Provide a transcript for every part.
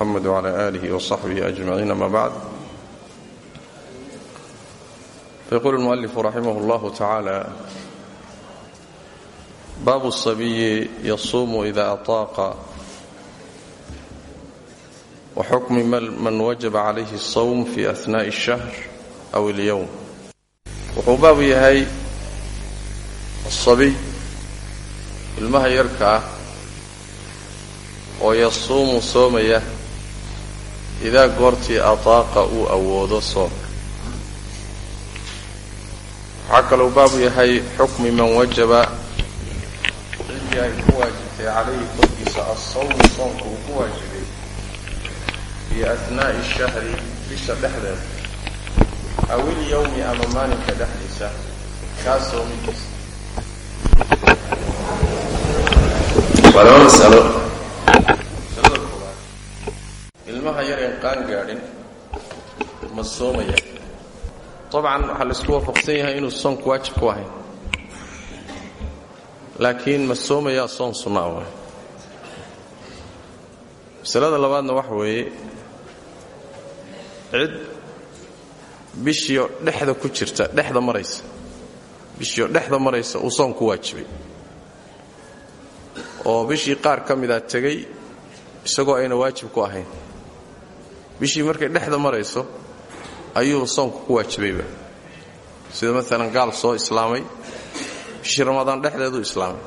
محمد وعلى آله وصحبه أجمعين ما بعد فيقول المؤلف رحمه الله تعالى باب الصبي يصوم إذا أطاق وحكم من وجب عليه الصوم في أثناء الشهر أو اليوم wuxuu baabu yahay asabiy ilmaha yarka ah oo yasuumu soomaya idaa goortii ataaqa uu awoodo soomka waxaa kalou baabu yahay xukmi man wajaba. Ciddii ay ku waajibtay calayhi korkiisa assawmu soomka uu ku waajibay fii athnaa'i shahri bisha dhexdeeda awil yowmi ama maalinka dhexdiisa kaa soomidiisa waa laba masalo masalada koowaad ilmaha yareen qaan gaadhin. Ma soomaya. Dabcan waxaa la isku waafaqsan yahay inuu soonku waajib ku ahayn laakiin ma soomayaa soon sunnaa waay. Masalada labaadna waxa weeye cid bishiio dhexda ku jirta dhexda maraysa bishiio dhexda maraysa uu soon ku waajibay. Oo bishii qaar ka mida tegey isagoo ayna waajib ku ahayn bishii markay dhexda marayso ayuu soonku ku waajibayba sida maalan gaal soo islaamay bishii ramadaan dhexdeeduu islaamay.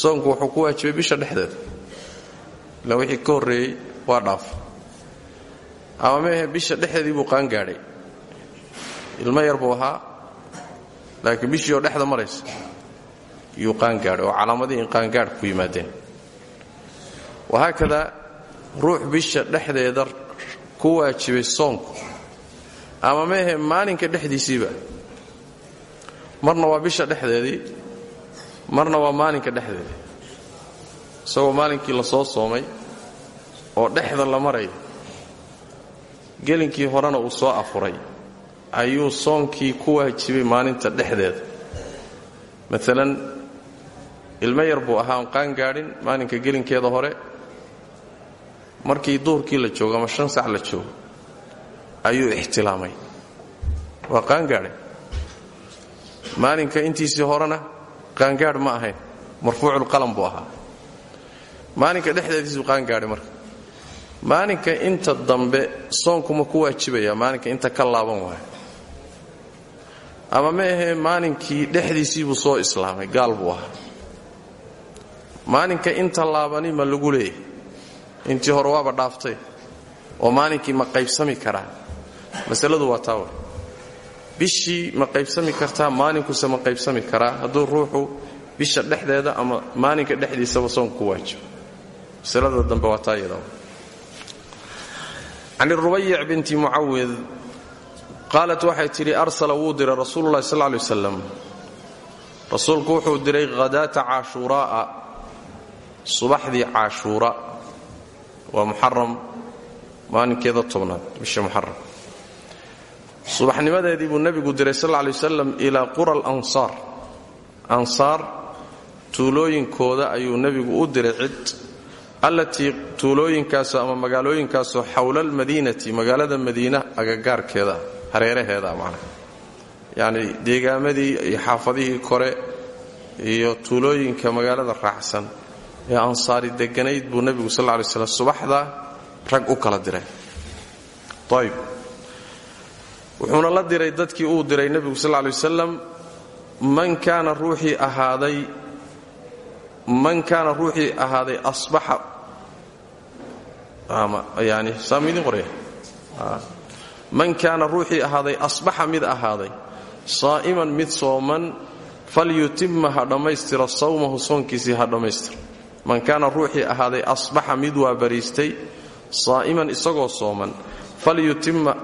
Soonku wuxuu ku waajibay bisha dhexdeeda ilaa wixii ka horreeyey waa dhaaf. Ama meahe bisha dhexdeedii buu qaangaadhay ilmo yar buu ahaa laakiin bishii oo dhexda maraysa yuu qaangaadhay oo calaamadihii in qaangaadh ku yimaadeen. Wahaakadaa ruux bisha dhexdeeda ku waajibay soonku. Ama meahe maalinka dhexdiisiiba. Marna waa bisha dhexdeedii marna waa maalinka dhexdeedii isagoo maalinkii la soo soomay oo dhexda la marayo gelinkii horena uu soo afuray ayuu soonkii ku waajibay maalinta dhexdeeda. Maalan ilmo yar buu ahaa on qaan gaadhin maalinka gelinkeeda hore markii duhurkii la joogo ama shan sac la joogo ayuu ixtilaamay. Waa qaangaadhay maalinka intiisii horena qaangaadh ma ahayn. Marfuuculqalam buu ahaa. Maalinka dhexdeediisuu qaangaadhay marka. Maalinka inta dambe soonkuma ku waajibaya maalinka inta ka laaban waayo. Ama ma ahee maalinkii dhexdiisiibuu soo islaamay gaal buu ahaa. Maalinka inta laabani ma lagu leeyahy intii hore waaba dhaaftay oo maalinkii ma qaybsami karaa. Masaladu waa taa wey bishii ma qaybsami kartaa maalinkuse ma qaybsami karaa. Hadduu ruuxu bisha dhexdeeda ama maalinka dhexdiisaba soonku ku waajibo. Masalada dambe waa taa iyada can rubayic binti mucawid qaalat waxay tidhi arsala wuu diray rasuululahi sal lay waslam rasuulku wuxuu diray hadaata caashuuraa'a subaxdii caashuura waa muxaram maalinkeeda tobnaad bisha muxaram subaxnimadeedii buu nebigu diray sal lay wasalam ilaa qura alansaar ansaar tuulooyinkooda ayuu nebigu u diray cid allatii tuulooyinkaasoo ama magaalooyinkaasoo xowla almadiinati magaalada madiina agagaarkeeda hareeraheeda macnaha. Yacni deegaamadii iyo xaafadihii kore iyo tuulooyinka magaalada raacsan ee ansaari deganayd buu nebigu sal lla lay subaxda rag u kala diray. Ayb wuxuuna la diray dadkii uu diray nebigu sal lla lay man kaana ruuxii ahaaday man kaana ruuxii ahaaday asbaxa. Yani saamidin qoraya. Man kaana ruuxii ahaaday asbaxa mid ahaaday saa'iman mid sooman falyutimma ha dhammaystira sawmahu soonkiisii ha dhammaystira man kaana ruuxii ahaaday asbaxa mid waa bariistay saa'iman isagoo sooman. Falyutima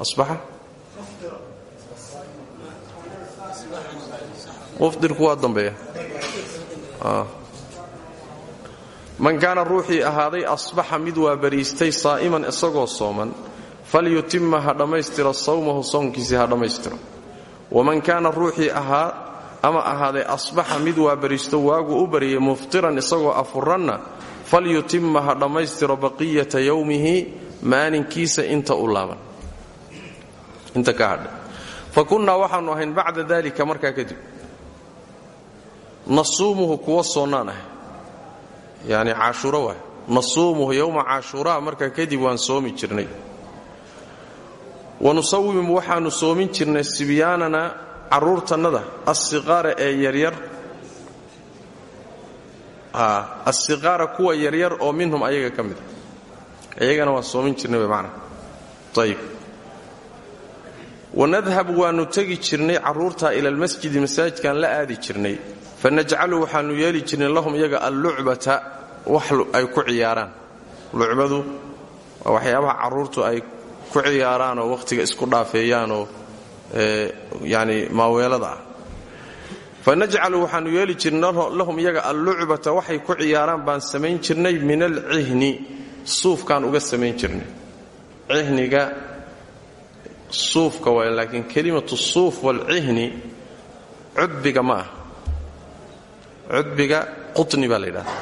asbaxa? Mufdirku waa dambeeya. Man kaana ruuxii ahaaday asbaxa mid waa bariistay saa'iman isagoo sooman. Falyutima ha dhammaystiro sawmahu soonkiisii ha dhammaystiro. Waman kaana ruuxii ahaa ama ahaaday asbaxa mid waa bariisto waagu u baryay muftiran isagoo afuranna falyutima ha dhammaystiro baqiyata yowmihi maalinkiisa inta u laaban. Inta ka hadha fa kunnaa waxaannu ahayn bacda dalika markaa kadib. Nasuumuhu kuwa soonnaan yani caashuuro waay. Nasuumuhu yowma caashuuraa markaa kadib waan soomi jirnay. Wanusawimu waxaannu soomin jirnay sibyaanana carruurtannada assiqaara ee yaryar. Assiqaara kuwa yaryar oo minhum ayaga ka mida iyagana waan soomin jirnay way macna. Ayib wanadhab waannu tegi jirnay carruurtaa ila almasjidi masaajidkaan la aadi jirnay. Fanajcalu waxaannu yeeli jirnay lahum iyaga allucbata wax ay ku ciyaaraan. Lucbadu waa waxyaabaha carruurtu ay ku ciyaaraan oo wakhtiga isku dhaafeeyaanoo yani maaweelada. Ah fanajcalu waxaannu yeeli jirnay lahum iyaga allucbata waxay ku ciyaaraan baan samayn jirnay min alcihni suufkaan uga samayn jirnay. Cihniga suufka waay laakiin kelimatu suuf waalcihni cudbiga ma ah qutni baa la yidhahda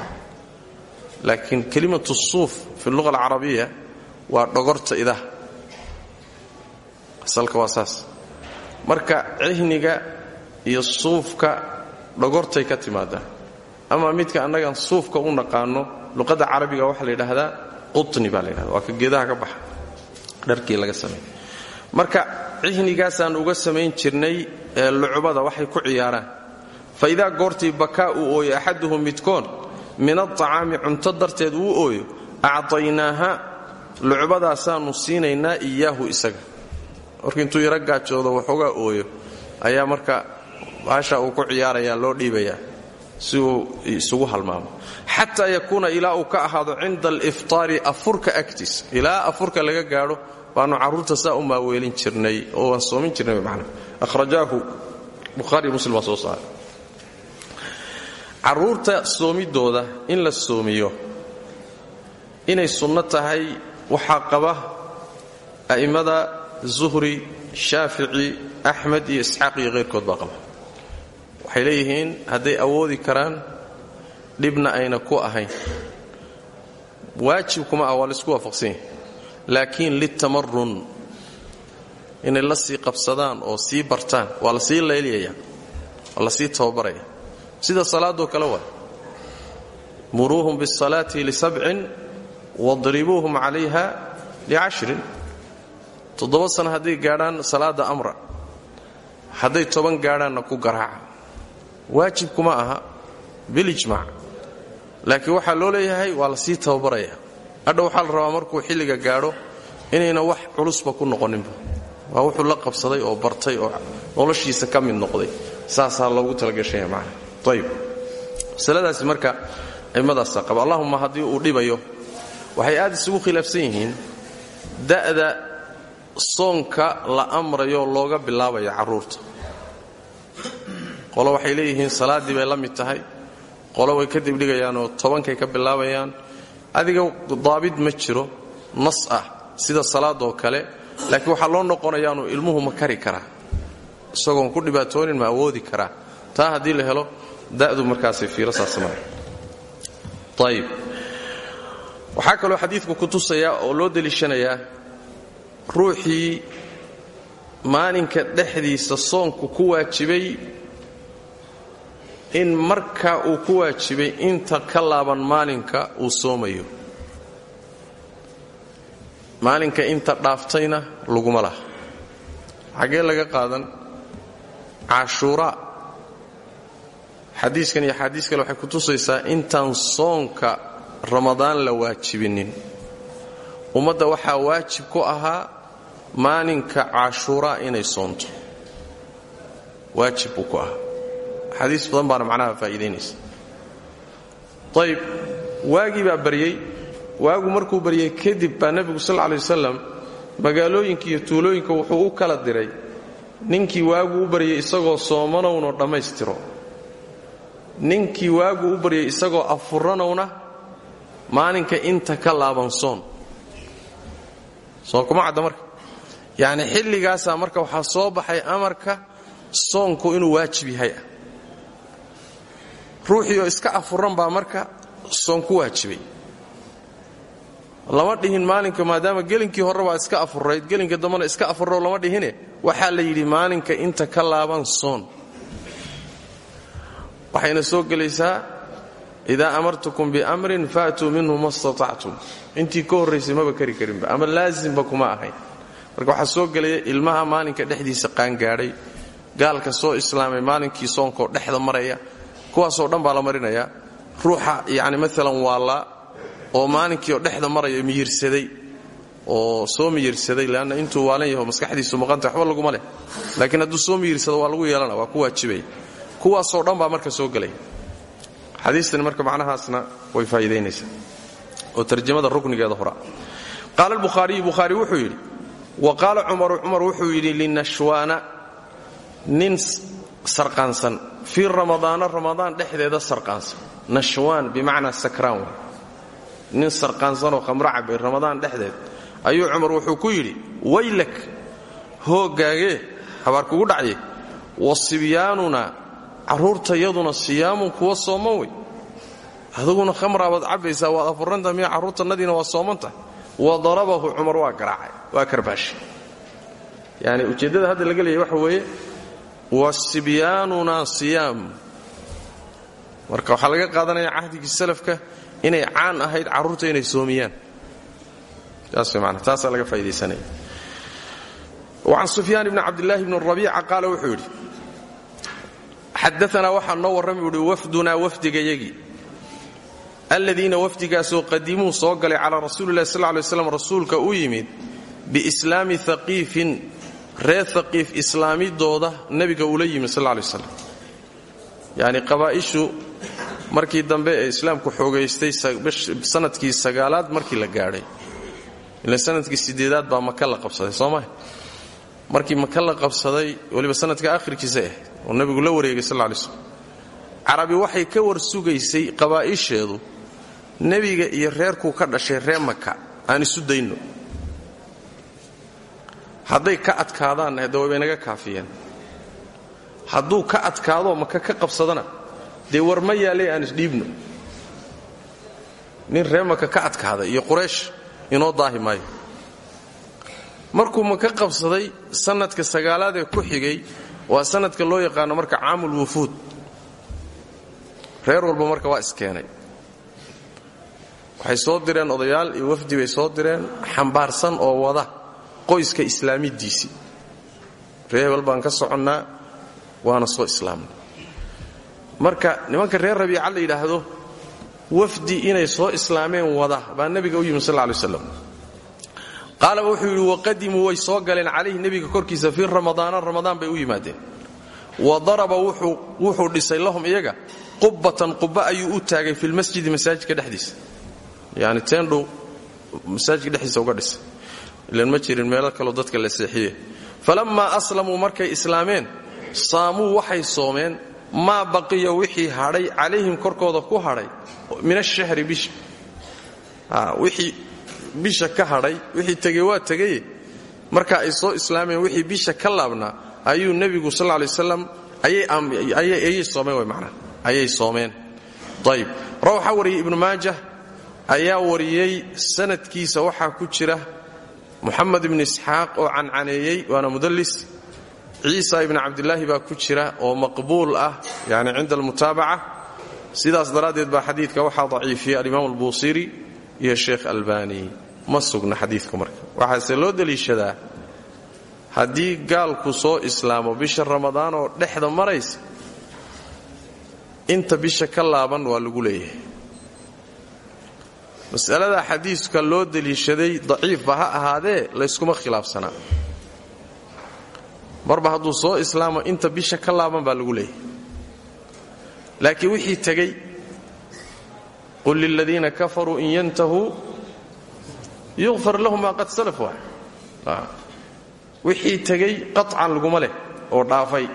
laakiin kelimatu suuf fi luga alcarabiya waa dhogorta idaha. Asalka waa saas marka cihniga iyo suufka dhogortay ka timaadaa ama midka annagan suufka u naqaano luqadda carabiga waxaa la yidhaahdaa qutni baa la yidhahda waa ka geedaha ka baxa. Dharkii laga sameey marka cihnigaasaan uga samayn jirnay ee lucbada waxay ku ciyaaraan. Fa idaa goortii bakaa uu ooyo axaduhum midkoon min alطacaami cunto darteed uu ooyo acطaynaaha lucbadaasaannu siinaynaa iyaahu isaga marka intuu yaro gaajoodo waxoogaa ooyo ayaa marka baasha uu ku ciyaarayaa loo dhiibayaa si uu isugu halmaamo. Xataa yakuuna ilaa uu ka ahaado cinda alifطaari afurka agtiisa ilaa afurka laga gaadho baanu carruurta saa u maaweelin jirnay oo waan soomin jirnay man ahrajaahu bukhaari muslim baa soo soomidooda in la soomiyo inay sunno tahay waxaa qaba a'immada zuhri shaafici axmed iyo isxaaq iyo khayrkood baa qaba waxay leeyihiin hadday awoodi karaan dhibna ayna ku ahayn. Waajibkuma ah waa la isku waafaqsan yahay. Laakiin litamarun inay la sii qabsadaan oo sii bartaan waa la sii layliyaya waa la sii tababaraya. Sida salaadoo kale waa muruuhum biاsalaati lisabcin wadribuuhum calayha licashrin toddoba sana hadday gaadhaan salaada amra hadday toban gaadhaanna ku garaaca waajibkuma aha bilijmac laakiin waxaa loo leeyahay waa la sii tababaraya. Hadha waxaa la rabaa markuu xilliga gaadho inayna wax culusba ku noqoninba. Waa wuxuu la qabsaday oo bartay oo noloshiisa ka mid noqday. Saasaa loogu talagashaya macana ayib masaladaasi marka aimmadaasaa qaba allahumma haddii uu dhibayo waxay aad isugu khilaafsan yihiin da'da soonka la amrayo looga bilaabaya carruurta qolo waxay leeyihiin salaaddii bay la mid tahay. Qolo way kadib dhigayaanoo tobankay ka bilaabayaan. Adiga daabid ma jiro nas ah sida salaadoo kale laakiin waxaa loo noqonayaanu ilmuhu ma kari karaa. Isagoon ku dhibaatoonin ma awoodi karaa. Taa haddii la helo da'du markaasay fiiro saasmara ayib waxaa kaloo xadiidku ku tusayaa oo loo deliishanayaa ruuxii maalinka dhexdiisa soonku ku waajibay in marka uu ku waajibay inta ka laaban maalinka uu soomayo. Maalinka inta dhaaftayna laguma laha. Xaggee laga qaadan? Cashuuraa xadiiskan iyo axaadiis kale waxay ku tusaysaa intaan soonka ramadaan la waajibinin. Ummadda waxaa waajib ku ahaa maalinka cashuuraa inay soonto. Waajib buu ku ahaa xadiis badan baana macnaha faa'iidaynaysa. Ayib waagii baa baryey. Waagu markuu baryey kadib baa nebigu sal lay wasalam magaalooyinka iyo tuulooyinka wuxuu u kala diray ninkii waagu u baryey isagoo soomanowno dhammaystiro ninkii waagu u baryey isagoo afuranowna maalinka inta ka laaban soon. Soon kuma cadda marka yacni xilligaasaa marka waxaa soo baxay amarka soonku inuu waajib yahay. Ah iska afuran baa marka soon ku waajibay. Lama dhihin maalinka maadaama gelinkii hore waa iska afurayd gelinka dambena iska afurro lama dhihine. Waxaa la yidhi maalinka inta ka laaban soon. Waxayna soo gelaysaa idaa amartukum biamrin faatuu minhu ma statactum intii ka horraysay maba kari karinba ama laasimba kuma ahayn marka waxaa soo gelaya ilmaha maalinka dhexdiisa qaangaadhay gaalka soo islaamay maalinkii soonkoo dhexda maraya. Kuwaasoo dhan baa la marinayaa ruuxa yacni maalan waallaa oo maalinkiioo dhexda maraya miyirsaday oo soo miyirsaday leanna intuu waalan yaho maskaxdiisu maqanta waxba laguma leh. Laakiin hadduu soo miyirsado waa lagu yeelana waa ku waajibaya kuwaasoo dhan baa marka soo gelaya xadiistani marka macnahaasna way faa'iidaynaysaa. Oo tarjamada ruknigeeda hora qaala albukhaariyu bukhaari wuxuu yidhi wa qaala cumaru cumar wuxuu yidhi linashwaana nin sarqaansan. Fii ramadaana ramadaan dhexdeeda sarqaansan. Nashwaan bimacnaa sakraan wey nin sarqaansanoo khamro cabay ramadaan dhexdeed. Ayuu cumar wuxuu ku yidhi waylak hooggaagee habaar kugu dhacye wa sibyaanuna carruurtayaduna siyaamun kuwa sooman wey aduguna khamraabaad cabbaysaa waad afuranta miya carruurtannadiina waa soomanta wa darabahu cumar waa garaacay waa karbaashay yani ujeeddada hadda laga leeyay waxa weeye wa sibyaanuna siyaam. Marka waxaa laga qaadanaya cahdigii salafka inay caan ahayd carruurta inay soomiyaan. Taas man taasaa laga faa'idaysanaya وcan sufyaan bni cabdillaahi bni rabiica qaala wuxuu yidhi xadaanaa waxaa noo warrami uhi wafdunaa wafdigayagii aladiina wafdigaasoo qadimuu soo galay calaa rasuuli lahi sal lay slam u yimid biislaami haqiifin reer haqiif islaamidooda nebiga uula yimid sal lay slam yacni qabaa'ishu markii dambe ee islaamku xoogaystay sannadkii sagaalaad markii la gaadhay. Ila sannadkii sideedaad baa maka la qabsaday soo maa markii maka la qabsaday weliba sanadka akhirkiisa ahayd oo nebigu la wareegay sal lay slm carabi waxay ka war sugaysay qabaa'isheedu nebiga iyo reerkuu ka dhashay reer maka aan isu dayno hadday ka adkaadaanna hadda wayba inaga kaafiyeen. Hadduu ka adkaadoo maka ka qabsadana dee war ma yaallay aan isdhiibno. Nin reer maka ka adkaaday iyo quraysh inoo daahi maayo. Markuu maka qabsaday sanadka sagaalaad ee ku xigay waa sanadka loo yaqaano marka caamul wufuud. Reer walba marka waa iskeenay. Waxay soo direen odayaal iyo wafdi bay soo direen xambaarsan oo wada qoyska islaamidiisii reer hebel ka soconnaa waana soo islaamnay marka nimanka reer rabiica la yidhaahdo wafdi inay soo islaameen wada baa nebiga u yimi sal lay slam qaala wuxuu yidhi waqadimuu way soo galeen calayhi nebiga korkiisa fii ramadaana. Ramadaan bay u yimaadeen. Wa daraba wuxuu dhisay lahum iyaga qubbatan qubba ayuu u taagay filmasjidi masaajidka dhexdiisa. Yani teendhow masaajidka dhexdiisa uga dhisay ilan ma jirin meelo kaloo dadka la seexiye. Falammaa aslamuu markay islaameen saamuu waxay soomeen maa baqiya wixii hadhay calayhim korkooda ku hadhay min ashahri bisha wixii bisha ka hadhay wixii tegey waa tegaye marka ay soo islaameen wixii bisha ka laabnaa ayuu nebigu sal lay waslam ayay soomeen w manaa ayay soomeen. Ayb ra waxaa wariyey ibnu ayaa wariyey sanadkiisa waxaa ku jira muxamed ibni isxaaq oo cancaneeyey waana mudallis. Ciisa ibni cabdilaahi baa ku jira oo maqbuul ah yani cinda almutaabaca. Sidaas daraaddeed baa xadiidka waxaa daciifiyey alimaam albuusiri iyo sheekh albani ma sugna xadiidku marka. Waxaase loo deliishadaa haddii gaalku soo islaamo bisha ramadaan oo dhexda maraysa inta bisha ka laaban waa lagu leeyahay masalada xadiiska loo deliishaday daciifba ha ahaadee layskuma khilaafsanaa. Marba hadduu soo islaamo inta bisha ka laaban baa lagu leeyahay. Laakiin wixii tegey qul liladiina kafaruu in yantahuu yuqfar lahum maa qad salaf waay wixii tegey qaطcan laguma leh oo dhaafay.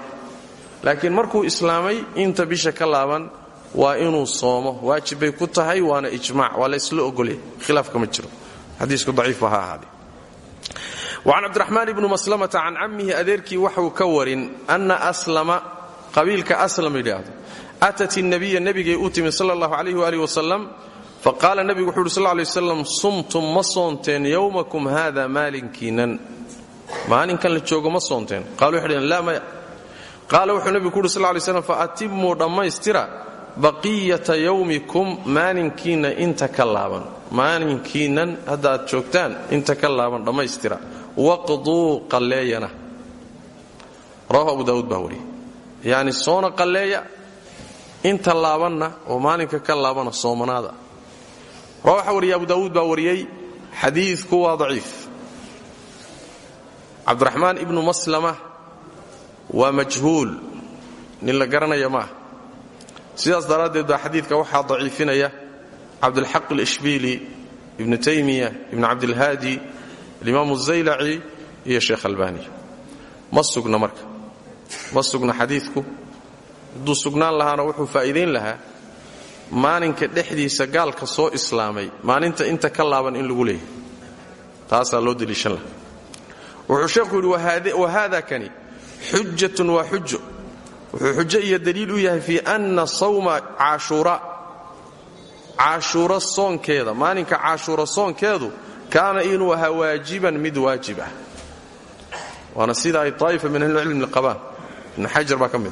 Laakiin markuu islaamay inta bisha ka laaban waa inuu soomo. Waajib bay ku tahay waana ijmac waa la isla ogolya khilaafka ma jiro. Xadiisku daciifa ha ahaade wacan cabdiraxmaan ibnu maslamata can cammihi adeerkii waxuu ka warin anna aslama qabiilka aslam yidhaahdo atat inabiya nebigay u timid sala allahu calayh waaalih wasalam faqaala nebigu wuxu uhi sal lay waslam sumtum ma soonteen yowmakum haada maalinkiinan maalinkan la joogo ma soonteen. Qalu waxay dheen laa maya. Qaala wuxuu nebigu ku uhi sal lay slam faatimmuu baqiyata yowmikum maalinkiinna inta ka laaban. Maalinkiinnan haddaad joogtaan inta ka laaban dhammaystira waqduu qalleeyana. Rawahu abu daawuud baa wariyey. Yacni soona qalleeya inta laabanna oo maalinka ka laabana soomanaada. Wariyey abu daawuud baa wariyey xadiidku waa daciif. Cabdiraxmaan ibnu maslama waa majhuul. Nin la garanaya maaha sidaas daraaddeed baa xadiidka waxaa daciifinaya cabdulxaq alishbiili ibnu taymiya ibnu cabdilhaadi alimaamu zaylaci iyo sheekh albani. Ma sugna marka. Ma sugna xadiidku. Hadduu sugnaan lahaana wuxuu faa'iidayn lahaa maalinka dhexdiisa gaalka soo islaamay maalinta inta ka laaban in lagu leeyahay. Taasaa loo deliishan lahaa. Wuxuu sheekhu yidhi wahaada kani xujatun waa xujo wuxuu xujo iyo daliil u yahay fii anna sawma caashuura caashuuro soonkeeda maalinka caashuuro soonkeedu kaana inuu ahaa waajiban mid waajib ah. Waana sida ay daa'ifa min ahlilcilmi qabaan. Ibnu xajar baa ka mid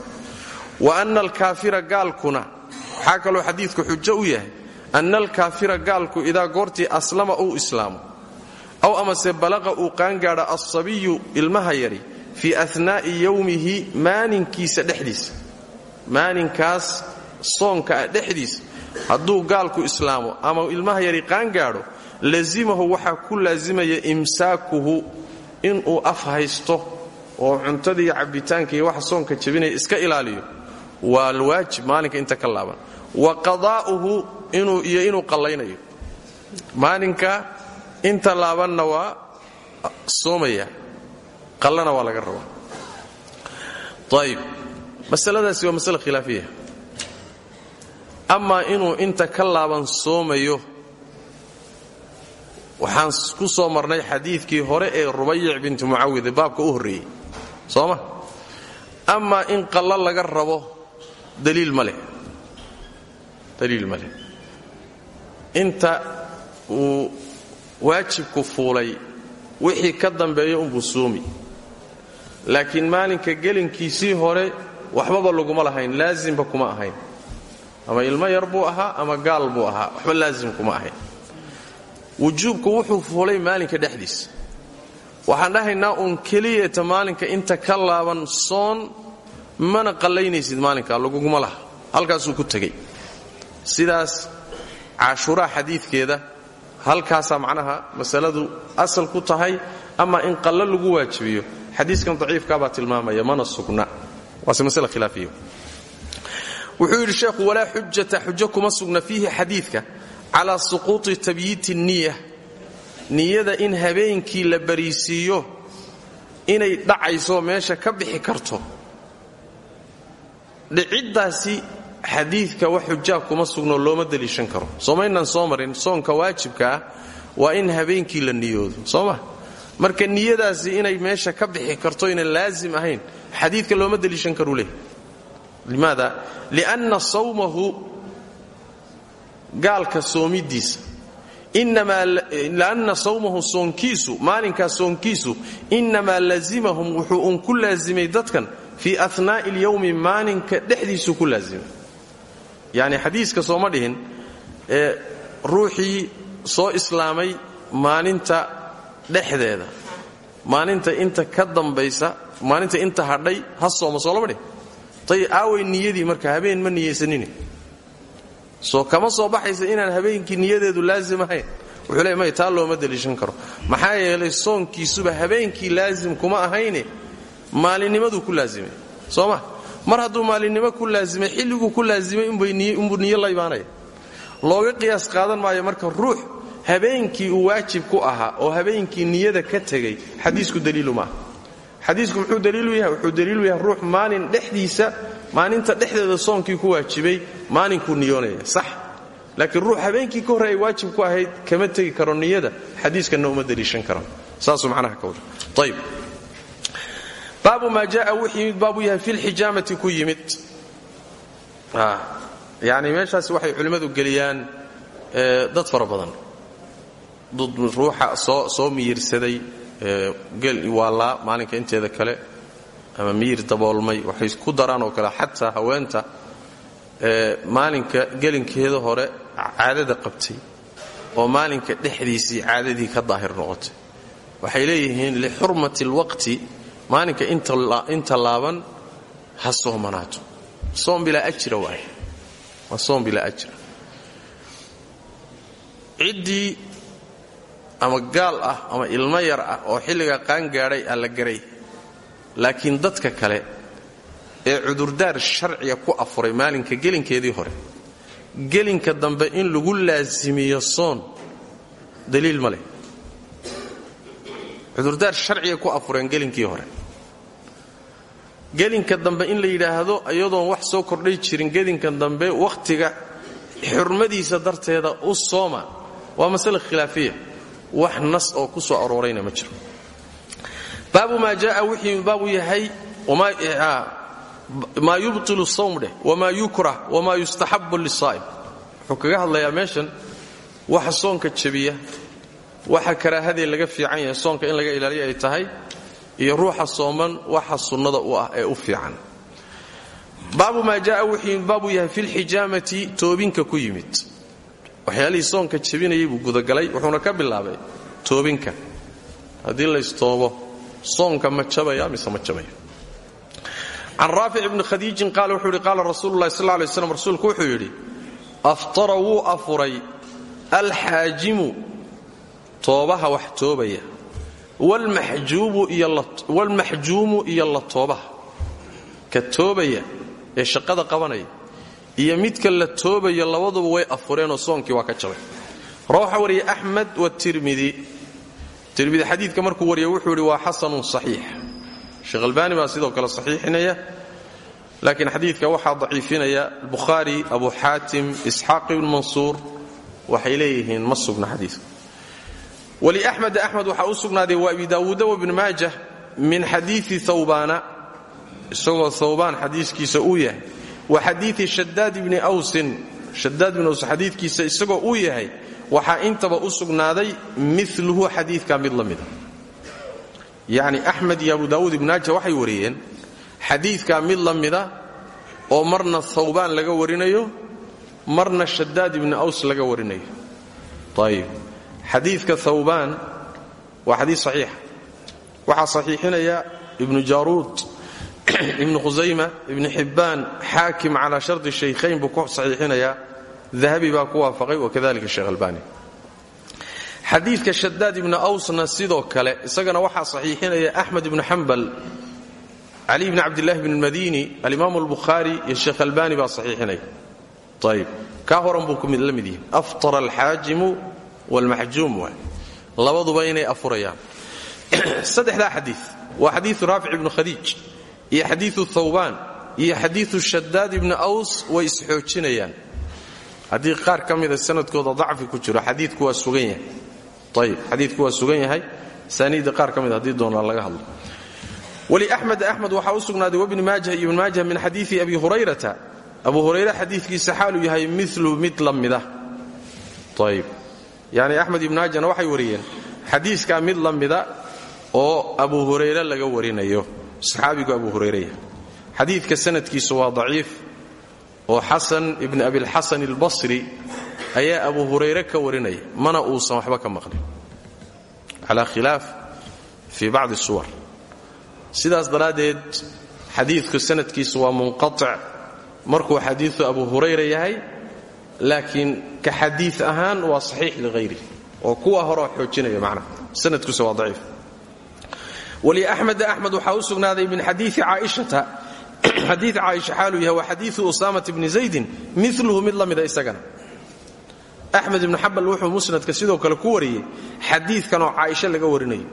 wa anna alkaafira gaalkuna waxaa kaloo xadiidku xujo u yahay anna alkaafira gaalku idaa goortii aslama uu islaamo aw amase balaqa uu qaangaadha alsabiyu ilmaha yari fii anaa'i yowmihi maalinkiisa dhexdiisa maalinkaas soonka ah dhexdiisa hadduu gaalku islaamo ama ilmaha yari qaangaadho lazimahu waxaa ku laazimaya imsaakuhu inuu af haysto oo cuntada iyo cabbitaanka iyo waxa soonka jabinaya iska ilaaliyo. Waa alwaajib maalinka inta ka laaban. Wa qadaa'uhu iyo inuu qallaynayo. Maalinka inta laabanna waa soomaya qallana waa laga rabaa. Ayib masaladaasi waa masale khilaafiya amaa inuu inta ka laaban soomayo waxaan ku soo marnay xadiidkii hore ee rubayic binti mucawide baabka u horreeyey. Soo ma? Amaa in qallo laga rabo daliil ma leh. Daliil ma leh. Inta uu waajibku fuulay wixii ka dambeeya unbuu soomi laakiin maalinka gelinkiisii hore waxbaba laguma lahayn laasimba kuma ahayn. Ama ilmo yar buu ahaa ama gaal buu ahaa waxba laasim kuma ahayn. Wujuubku wuxuu fuulay maalinka dhexdiisa waxaan dhahaynaa uun keliyata maalinka inta ka laaban soon mana qallaynaysid maalinka laguguma laha. Halkaasuu ku tegey. Sidaas caashuraa xadiidkeeda halkaasaa macnaha masaladu asal ku tahay ama in qallo lagu waajibiyo xadiiskan daciifkaabaa tilmaamaya mana sugna. Waase masale khilaafiya wuxuu yidhi sheekhu walaa xujata xujo kuma sugna fiihi xadiidka calaa suquuti tabyiiti niya niyada in habeenkii la bariisiiyo inay dhacayso meesha ka bixi karto. Dhiciddaasi xadiidka wax xujaa kuma sugnoo looma deliishan karo. Soomaynaan soo marin soonka waajibka ah waa in habeenkii la niyoodo. Soo ma marka niyadaasi inay meesha ka bixi karto ynan laazim ahayn xadiidka looma deliishan karuu leeyahy limaada? Lianna sawmahu gaalka soomidiisa. Lianna sawmahu soonkiisu maalinkaas soonkiisu innamaa lazimahum wuxuu un ku laazimay dadkan fii anaa'i alyowmi maalinka dhexdiisuu ku laazimay. Yacni xadiiska sooma ee ruuxii soo islaamay maalinta dhexdeeda. Maalinta inta ka dambaysa maalinta inta hadhay ha sooma soo lama dhihin tay aaway niyadii marka habeen ma niyaysanini. Soo kama soo baxaysa inaan habeenkii niyadeedu laazim ahayn. Wuxuu le taa looma deliishan karo. Maxaa yeelay soonkiisuba habeenkii laazim kuma ahayne maalinnimaduu ku laazimay. Soo ma? Mar hadduu maalinimo ku laazimay xilliguu ku laazimay inbuu niyo la imaanaya looga qiyaas qaadan maayo marka ruux habeenkii uu waajib ku ahaa oo habeenkii niyada ka tegay xadiisku daliilu maaha xadiisku muxuu daliilu yahay wuxuu daliilu yahay ruux maalin dhexdiisa maalinta dhexdeeda soonkii ku waajibay maalinkuu niyoonaya sax. Laakiin ruux habeenkii ka hore ay waajib ku ahayd kama tegi karo niyada xadiiskanna uma daliishan karo. Saasuu macnaha ka wada ayib baabu maa jaaa wux yimid yahay fi lxijaamati ku yimid. Yani meeshaas waxay culimmadu geliyaan dad fara badan ruuxa soo miyirsaday waallaa maalinka inteeda kale ama miyir daboolmay waxay ku daraan oo kale xataa haweenta maalinka gelinkeeda hore caadada qabtay oo maalinka dhexdiisii caadadii ka daahir noqotay. Waxay leeyihiin lixurmati alwaqti maalinka inta laaban ha soomanaato soom bilaa ajira waay waa soom bilaa ajira. Ciddii ama gaal ah ama ilmo yar ah oo xilligaa qaangaadhay la garay. Laakiin dadka kale ee cudurdaar sharciga ku afuray maalinka gelinkeedii hore gelinka dambe in lagu laasimiyo soon daliil ma leh. Cudurdaar sharciga ku afureen gelinkii hore. Gelinka dambe in la yidhaahdo iyadoon wax soo kordhay jirin gelinka dambe wakhtiga xurmadiisa darteeda u sooma. Waa masale khilaafiya wax nas oo ku soo aroorayna ma jiro. Baabu maa jaaa wixii baabu yahay maa yubtilu sawm dheh wamaa yukrah wamaa yustaxabu lisaa'im wuxuu kaga hadlayaa meeshan waxa soonka jabiya waxa karaahadee laga fiican yahay soonka in laga ilaaliya ay tahay iyo ruuxa sooman waxa sunnada u ah ee u fiican. Baabu maa jaaa wixii baabu yahay fi lxijaamati toobinka ku yimid waxyaalihii soonka jabinayay buu gudagalay wuxuuna ka bilaabay toobinka. Haddii laystoobo soonka ma jabaya mise ma jabaya? Can raafic ibni khadiijin qaal wuxuu yidhi qaala rasuululahi sal lay slam rasuulku wuxuu yidhi aftara wuu afuray alxaajimu toobaha wax toobaya waalmaxjuumu iyo la toobaha ka toobaya ee shaqada qabanaya iyo midka la toobaya labaduba way afureenoo soonkii waa ka jabay. Rawaxa wariya axmed watirmidi tirmidi xadiidka markuu wariya wuxuu yidhi waa xasanun saxiix. Sheekh albaani baa sidoo kale saxiixinaya laakiin xadiidka waxaa daciifinaya bukhaari abu xaatim isxaaq ibn mansuur waxay leeyihiin ma sugna xadiidku wliaxmed axmed waxaa u sugnaaday wa abi daawuuda wabni maajah min xadiii thawbaana isagoo thawbaan xadiiskiisa uu yahay wa xadiii shadaad bni wsin shadaad bni aws xadiidkiisa isagoo uu yahay waxaa intaba u sugnaaday miluhu xadiidka mid la mida yacni axmed iyo abu daawuud ibn maaja waxay wariyeen xadiidkaa mid la mida oo marna thawbaan laga warinayo marna shadaad ibni aws laga warinayo. Ayb xadiidka thawbaan waa xadiis saxiixa waxaa saxiixinaya ibnu jaaruud ibnu khusayma ibnu xibbaan xaakim calaa shardi shaykhayn buu ku saxiixinayaa. Dahabi baa ku waafaqay wakadalika sheekh albani xadiidka shadaad ibnu awsna sidoo kale isagana waxaa saxiixinaya axmed ibnu xambal cali bni cabdillahi bn madini alimaamu albukhaari iyo sheekh albani baa saxiixinaya. Ayb kaa horan buu la mid yahay. Aftara alxaajimu wlmaxjuum waay. Labaduba inay afurayaan. Saddexdaa iyo xadiiu thawbaan iyo xadiiu shadaad ibni aws way isxoojinayaan. Haddii qaar ka mida sanadkooda dacfi ku jiro xadiiku waa sugan yahay. Ayib xadiidku waa sugan yahay. Saaniidda qaar ka mida haddii doonaa laga hadlo. Wliaxmed axmed waxaa u sugnaaday wbni maajah iyo ibn maajah min xadiii abi hurayrata. Abu hurayre xadiikiisa xaaluu yahay milu mid la mida ayb yani axmed ibn maajahna waxay wariyeen xadiiskaa mid la mida oo abu hurayre laga warinayo saxaabigu abu hurayreya xadiidka sanadkiisu waa daciif oo xasan ibn abilxasan albasri ayaa abu hurayre ka warinaya mana uusan waxba ka maqlin. Calaa khilaaf fii bacdi suwar. Sidaas daraaddeed xadiidku sanadkiisu waa munqatic markuu xadiiu abu hurayra yahay laakiin ka xadii ahaan waa saxiix lihayri oo kuwa horeo xoojinaya macnaha sanadkiisa waa daciif wliaxmed axmed waxaa u sugnaaday min xadiii caaishata xadii caaisha xaaluu yahay waa xadiiu usaamat bni zaydin miluhu mid la mida isagana. Axmed ibnu xambal wuxuu musnadka sidoo kale ku wariyey xadiidkan oo caaisha laga warinayo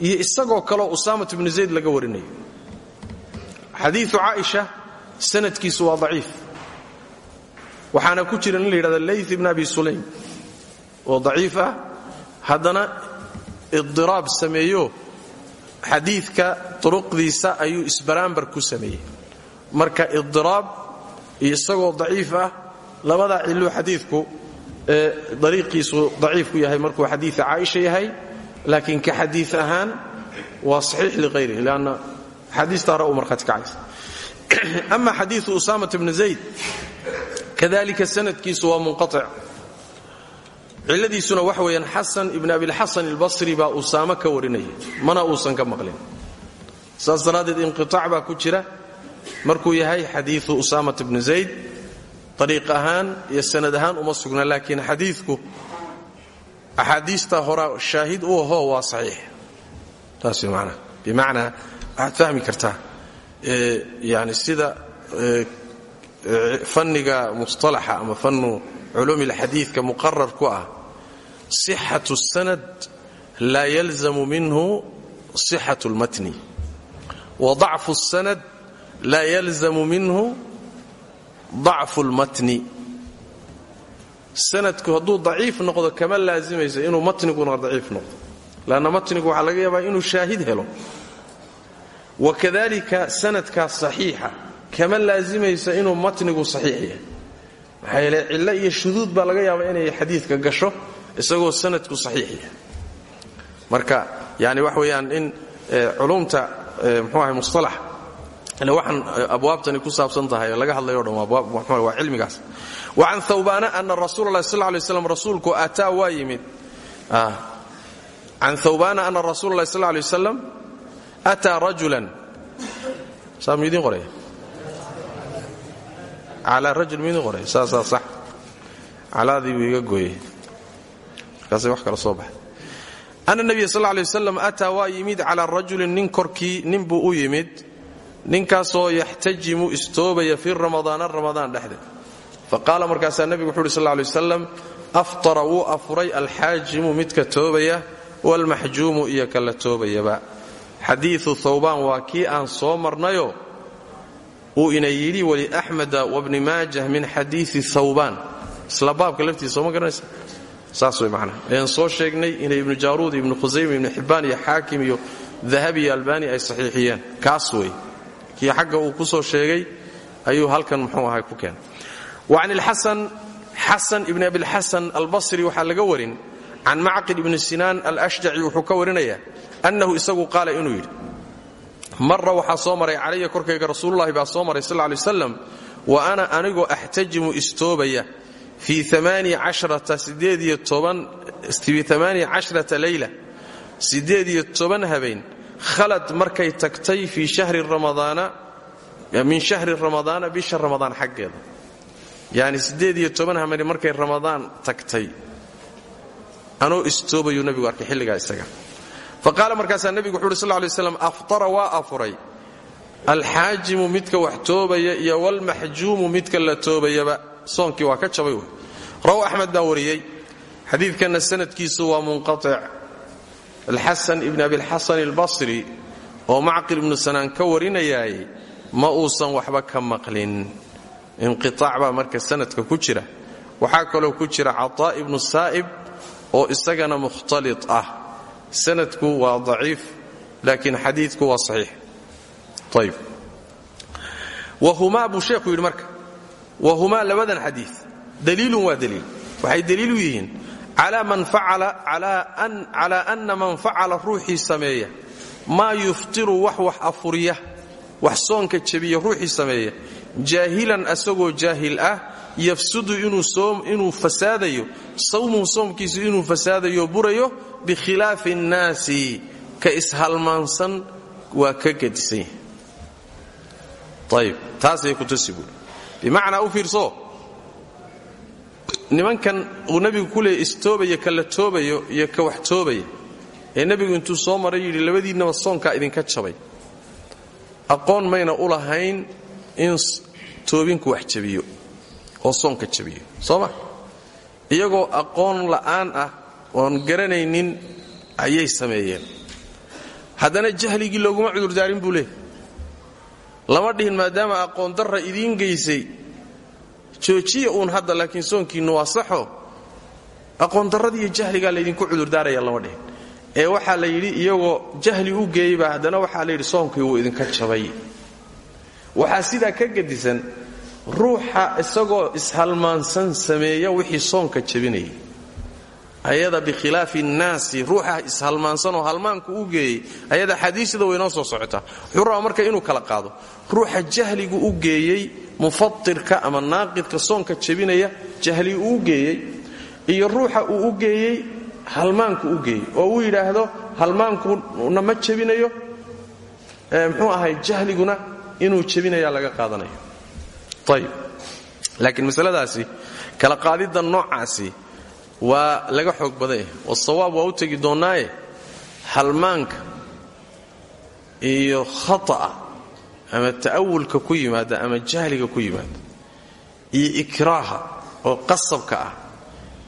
iyo isagoo kaleoo usaamat ibnu zayd laga warinayo. Xadiiu caaisha sanadkiisu waa daciif. Waxaana ku jira in la yidhahda layth ibn abi sulaym oo daciif ah. Haddana idiraab xadiidka turuqdiisa ayuu isbaraambar ku sameeyey. Marka idiraab isagoo daciif ah labadaa ciluu xadiidku dariiqiisu daciifku yahay markuu xadiia caaisha yahay laakiin ka xadii ahaan waa saxiix liqayrihi lanna xadiista hore u marhaati kacaysa. Ama xadiiu usamat bni zayd kadalika sanadkiisu waa munqaic ciladiisuna waxa weeyaan xasan ibn abilxasan albasri baa usaamo ka warinaya mana uusan ka maqlin. Saas daraaddeed inqiaac ku jira. Markuu yahay xadiiu usaamat bni zayd ariiq ahaan iyo uma sugna laakiin xadiidku axaadiista hora shaahid u ahoo waa saxiix. Taas man bimacnaa waxaad fahmi kartaa yani sida fanniga musطalaxa ama fannu culuumi اlxadiidka muqarar ku ah صixaة الsanad laa yalzamu minhu صixaة اlmatni wa ضacfu الsanad laa yalzamu minhu ضacfu اlmatni sanadku hadduu daciif noqdo kama laazimayso inuu matniguna daciif noqdo lanna matnigu waxaa laga yaabaa inuu shaahid helo wakadalika sanadkaa saxiixa kama laazimaysa inuu matnigu saxiix yahay maxaa yeele cillo iyo shuduud baa laga yaabaa inay xadiidka gasho isagoo sanadku saxiix yahay. Marka yani wax weeyaan in culumta mxuu ahay musalax ile waxaan abwaabtani ku saabsan tahay laga hadlayo o dhan waa cilmigaas. Wacan hawbaana ana rasuula lahi sal lay rasuulku ataa waa yimid. Can hawbaana ana rasuula lahi sal lay wasalam ataa rajulan. Saa miidiin qoraya rajul miidiin qoraya saasaa sax. Calaadii buu iga gooyey markaasay wax kala soo baxay. Ana nabiya sal lay wasalam ataa waa yimid calaa rajulin nin korkii nin buu u yimid. Ninkaasoo yaxtajimu istoobaya fii ramadaana ramadaan dhexdeed. Faqaala markaasaa nebigu wuxu uhi sal wasalam aftara wuu afuray alxaajimu midka toobaya waalmaxjuumu iyo ka la toobayaba. Xadiiu thawbaan waa kii aan soo marnayo. Uu ina yidhi wali axmeda wabni maajah min xadiii thawbaan. Isla baabka sooma garanaysa saas way macnaha ayaan soo sheegnay inay ibnu jaaruud ibnu khusayma ibnu xibbaan iyo xaakim iyo dahabi iyo albani ay saxiixiyeen kaas wey kii xagga uu ku soo sheegay ayuu halkan muxuu ahay ku keenay. Wacan ilxasan xasan ibni abilxasan albasri waxaa laga warin can macqil ibni sinaan alashjaci wuxuu ka warinayaa annahu isagu qaala inuu yidhi marra waxaa soo maray calaya korkayga rasuululahi baa soo maray sal lay waslam wa ana anigoo axtajimu istoobaya fii leyla habeen khalad markay tagtay min shahri ramadaana bisha ramadaan xaggeeda. Yani habeen markay ramadaan tagtay. Anoo istoobayuu nabigu arkay xilligaa isaga. Faqaala markaasaa nebigu wuxu uhi sal lay aftara waa afuray. Alxaajimu midka wax toobaya iyo walmaxjuumu midka la toobayaba soonkii waa ka jabay raw axmed baa wariyey xadiidkanna sanadkiisu waa munqaic alxasan ibn abilxasan albasri oo macqil ibnu sanaan ka warinayaay ma uusan waxba ka maqlin. Inqiaac baa marka sanadka ku jira. Waxaa kaloo ku jira cataa ibnu saa'ib oo isagana mukhtali ah. Sanadku waa daciif laakiin xadiidku waa saxiix. Ayb wahumaa buu sheekhu yidhi marka wahumaa labadan xadii daliilun waa daliil waxay daliil u yihiin calaa ana man facala ruuxii sameeya maa yuftiru wax wax afuriya wax soonka jebiya ruuxii sameeya jaahilan asagoo jaahil ah yafsudu inuu fasaadayo sawmuhu soomkiisu inuu fasaadayo burayo bikhilaafi annaasi ka ishalmaansan waa ka gadisan yahay ayb taasay bimacnaa u fiirso? Nimankan uu nebigu ku leeyay istoobaya ka la toobayo iyo ka wax toobaya ee nebigu intuu soo maray yidhi labadiinnaba soonkaa idinka jabay. Aqoon mayna u lahayn in toobinku wax jabiyo oo soonka jabiyo soo ma? Iyagoo aqoon la'aan ah oon garanaynin ayay sameeyeen. Haddana jahligii looguma cudurdaarin buu leehay lama dhihin maadaama aqoon darra idiin geysay. Joojiya uun hadda laakiin soonkiinnu waa saxo. Aqoon darrada iyo jahligaa laydinku cudurdaaraya lama dhihin. Ee waxaa la yidhi iyagoo jahli u geeyeyba haddana waxaa la yidhi soonkii wuu idinka jabay. Waxaa sidaa ka gedisan ruuxa isagoo ishalmaansan sameeya wixii soonka jabinayay ayada bikhilaafi nnaasi ruuxa ishalmaansanoo halmaanku u geeyey ayada xadiisida waynoo soo socotaa. Rabaa marka inuu kala qaado. Ruuxa jahligu u geeyey mufatirka ama naaqidka soonka jabinaya jahli uu geeyey iyo ruuxa uu u geeyey halmaanku u geeyey. Oo uu yidhaahdo halmaankuna ma jabinayo mxuu ahay jahliguna inuu jabinaya laga qaadanayo. Ayib laakiin masaladaasi kala qaadidda noocaasi waa laga xoog badan yahay wasawaab waa u tegi doonnaaye halmaanka iyo khata'a ama ta'awulka ku yimaada ama jahliga ku yimaada iyo ikraaha oo qasabka ah.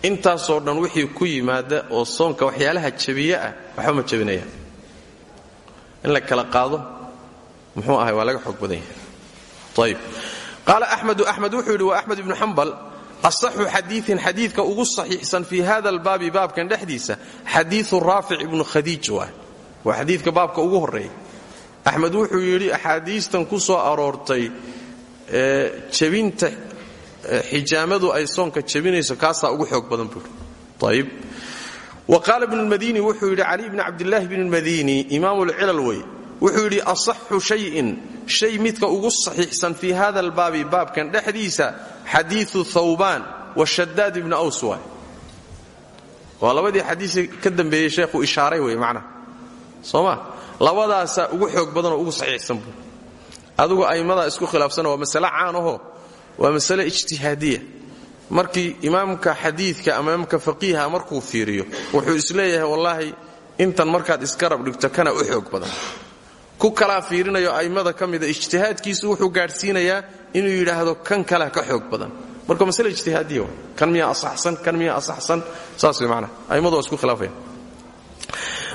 Intaasoo dhan wixii ku yimaada oo soonka waxyaalaha jabiye ah waxba ma jabinayaan in la kala qaado muxuu ahay waa laga xoog badan yahay ayib qaala axmedu axmed wuxuu yidhi waa axmed ibnu xambal asaxu xadiiin xadiidka ugu saxiixsan fii hada albaabi baabkan dhexdiisa xadiiu raafic ibnu khadiij waay waa xadiidka baabka ugu horreeya axmed wuxuu yidhi axaadiistan ku soo aroortay jabinta xijaamadu ay soonka jabinayso kaasaa ugu xoog badan buui ayib wa qaala ibnu lmadini wuxuu yidhi cali bni cabdillaahi bni lmadini imaamu lcilal wey. Wuxuu yidhi asaxu shayin shay midka ugu saxiixsan fii hada albaabi baabkan dhexdiisa xadiiu thawbaan wa shadaad ibni aws waay. Waa labadii xadiisi ka dambeeyey sheekhu ishaaray wey macnaha soo ma labadaasaa ugu xoog badanoo ugu saxiixsan buu. Adigu a'immadaa isku khilaafsana waa masale caanaho waa masale ijtihaadiya. Markii imaamka xadiidka ama imaamka faqiiha markuu fiiriyo wuxuu is leeyahay wallaahi intan markaad iskarab dhigto kana u xoog badan ku kalaa fiirinayo a'immada ka ijtihaadkiisu wuxuu gaadhsiinayaa inuu yidhaahdo kan kalea ka xoog badan. Marka masale ijtihaadiya kan miyaa asaxsan kan miyaa asaxsan saas way macnaha isku khilaafaya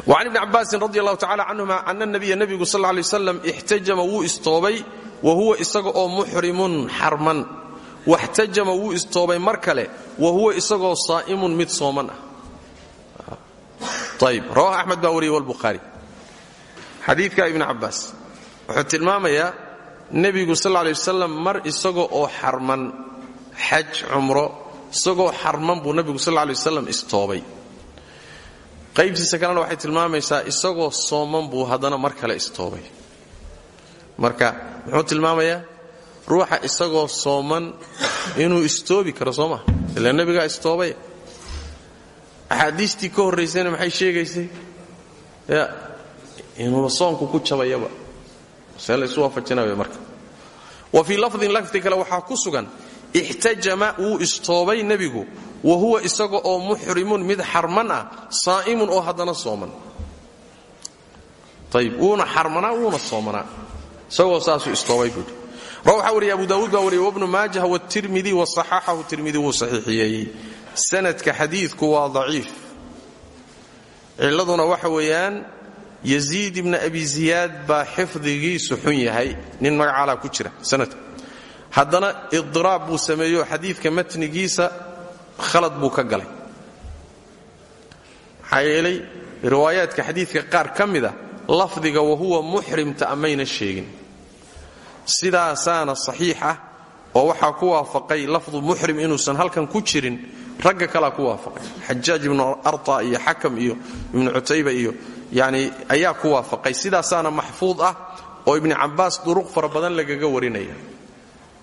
وcan ibni cabaasin radi allahu tacala canhuma ana nabiya nebigu sal lay waslam ixtajama wuu istoobay wa huwa isaga oo muxrimun xarman. Waxtajama wuu istoobay mar kale wa huwa isagoo saa'imun mid sooman ah. Ayb rawahu axmed baa xadiidka ibni cabaas wuxuu tilmaamayaa nebigu sal lay wasalam mar isagoo oo xarman xaj cumro isagoo xarman buu nebigu sal lay wasalam istoobay. Qaybtiisa kalena waxay tilmaamaysaa isagoo sooman buu haddana mar kale istoobay. Marka muxuu tilmaamayaa ruuxa isagoo sooman inuu istoobi karo soo maa ila nebigaa istoobay. Axaadiistii ka horraysayna maxay sheegaysay? Ya inuuba soonku ku jabayaba. See la isu waafajinaya marka. Wa fii lafdin lafdi kale waxaa ku sugan ixtajama wuu istoobay nebigu wa huwa isaga oo muxrimun mid xarman ah saa'imun oo haddana sooman. Ayib wuuna xarmanaa wuuna soomanaa. Isagoo saasuu istoobay buuhi waxaa wariya abu daawuud baa wariyay wabnu maajah wtirmidi wasaxaxahu tirmidi wuu saxiixiyeeyey sanadka xadiidku waa daciif. Cilladuna waxa weeyaan yaziid ibna abi ziyaad baa xifdigiisu xun yahay nin magacaalaa ku jira sanadka. Haddana idiraab buu sameeyo xadiidka matnigiisa khalad buu ka galay. Maxaa yeelay riwaayaadka xadiidka qaar ka mida lafdiga wahuwa muxrimta amayna sheegin. Sidaasaana saxiix ah oo waxaa ku waafaqay lafdu muxrim inuusan halkan ku jirin ragga kalaa ku waafaqay. Xajaaj ibnu arta iyo xakam iyo ibnu cutayba iyo yani ayaa ku waafaqay. Sidaasaana maxfuud ah oo ibni cabbaas duruq fara badan lagaga warinaya.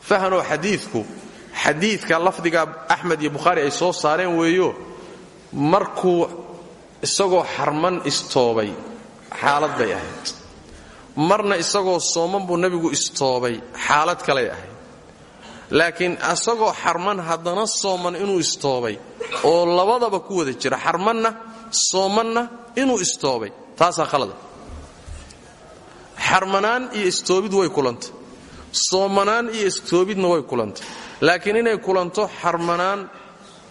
Fahanoo xadiidku xadiidka lafdiga axmed iyo bukhaari ay soo saareen weeyo markuu isagoo xarman istoobay xaalad bay ahayd. Marna isagoo sooman buu nebigu istoobay xaalad kalay ahayd. Laakiin isagoo xarman haddana sooman inuu istoobay oo labadaba ku wada jira. Xarmanna soomanna inuu istoobay. Taasaa khalada xarmanaan iyo istoobid way kulantay. Soomanaan iyo istoobidna way kulantay. Laakiin inay kulanto xarmanaan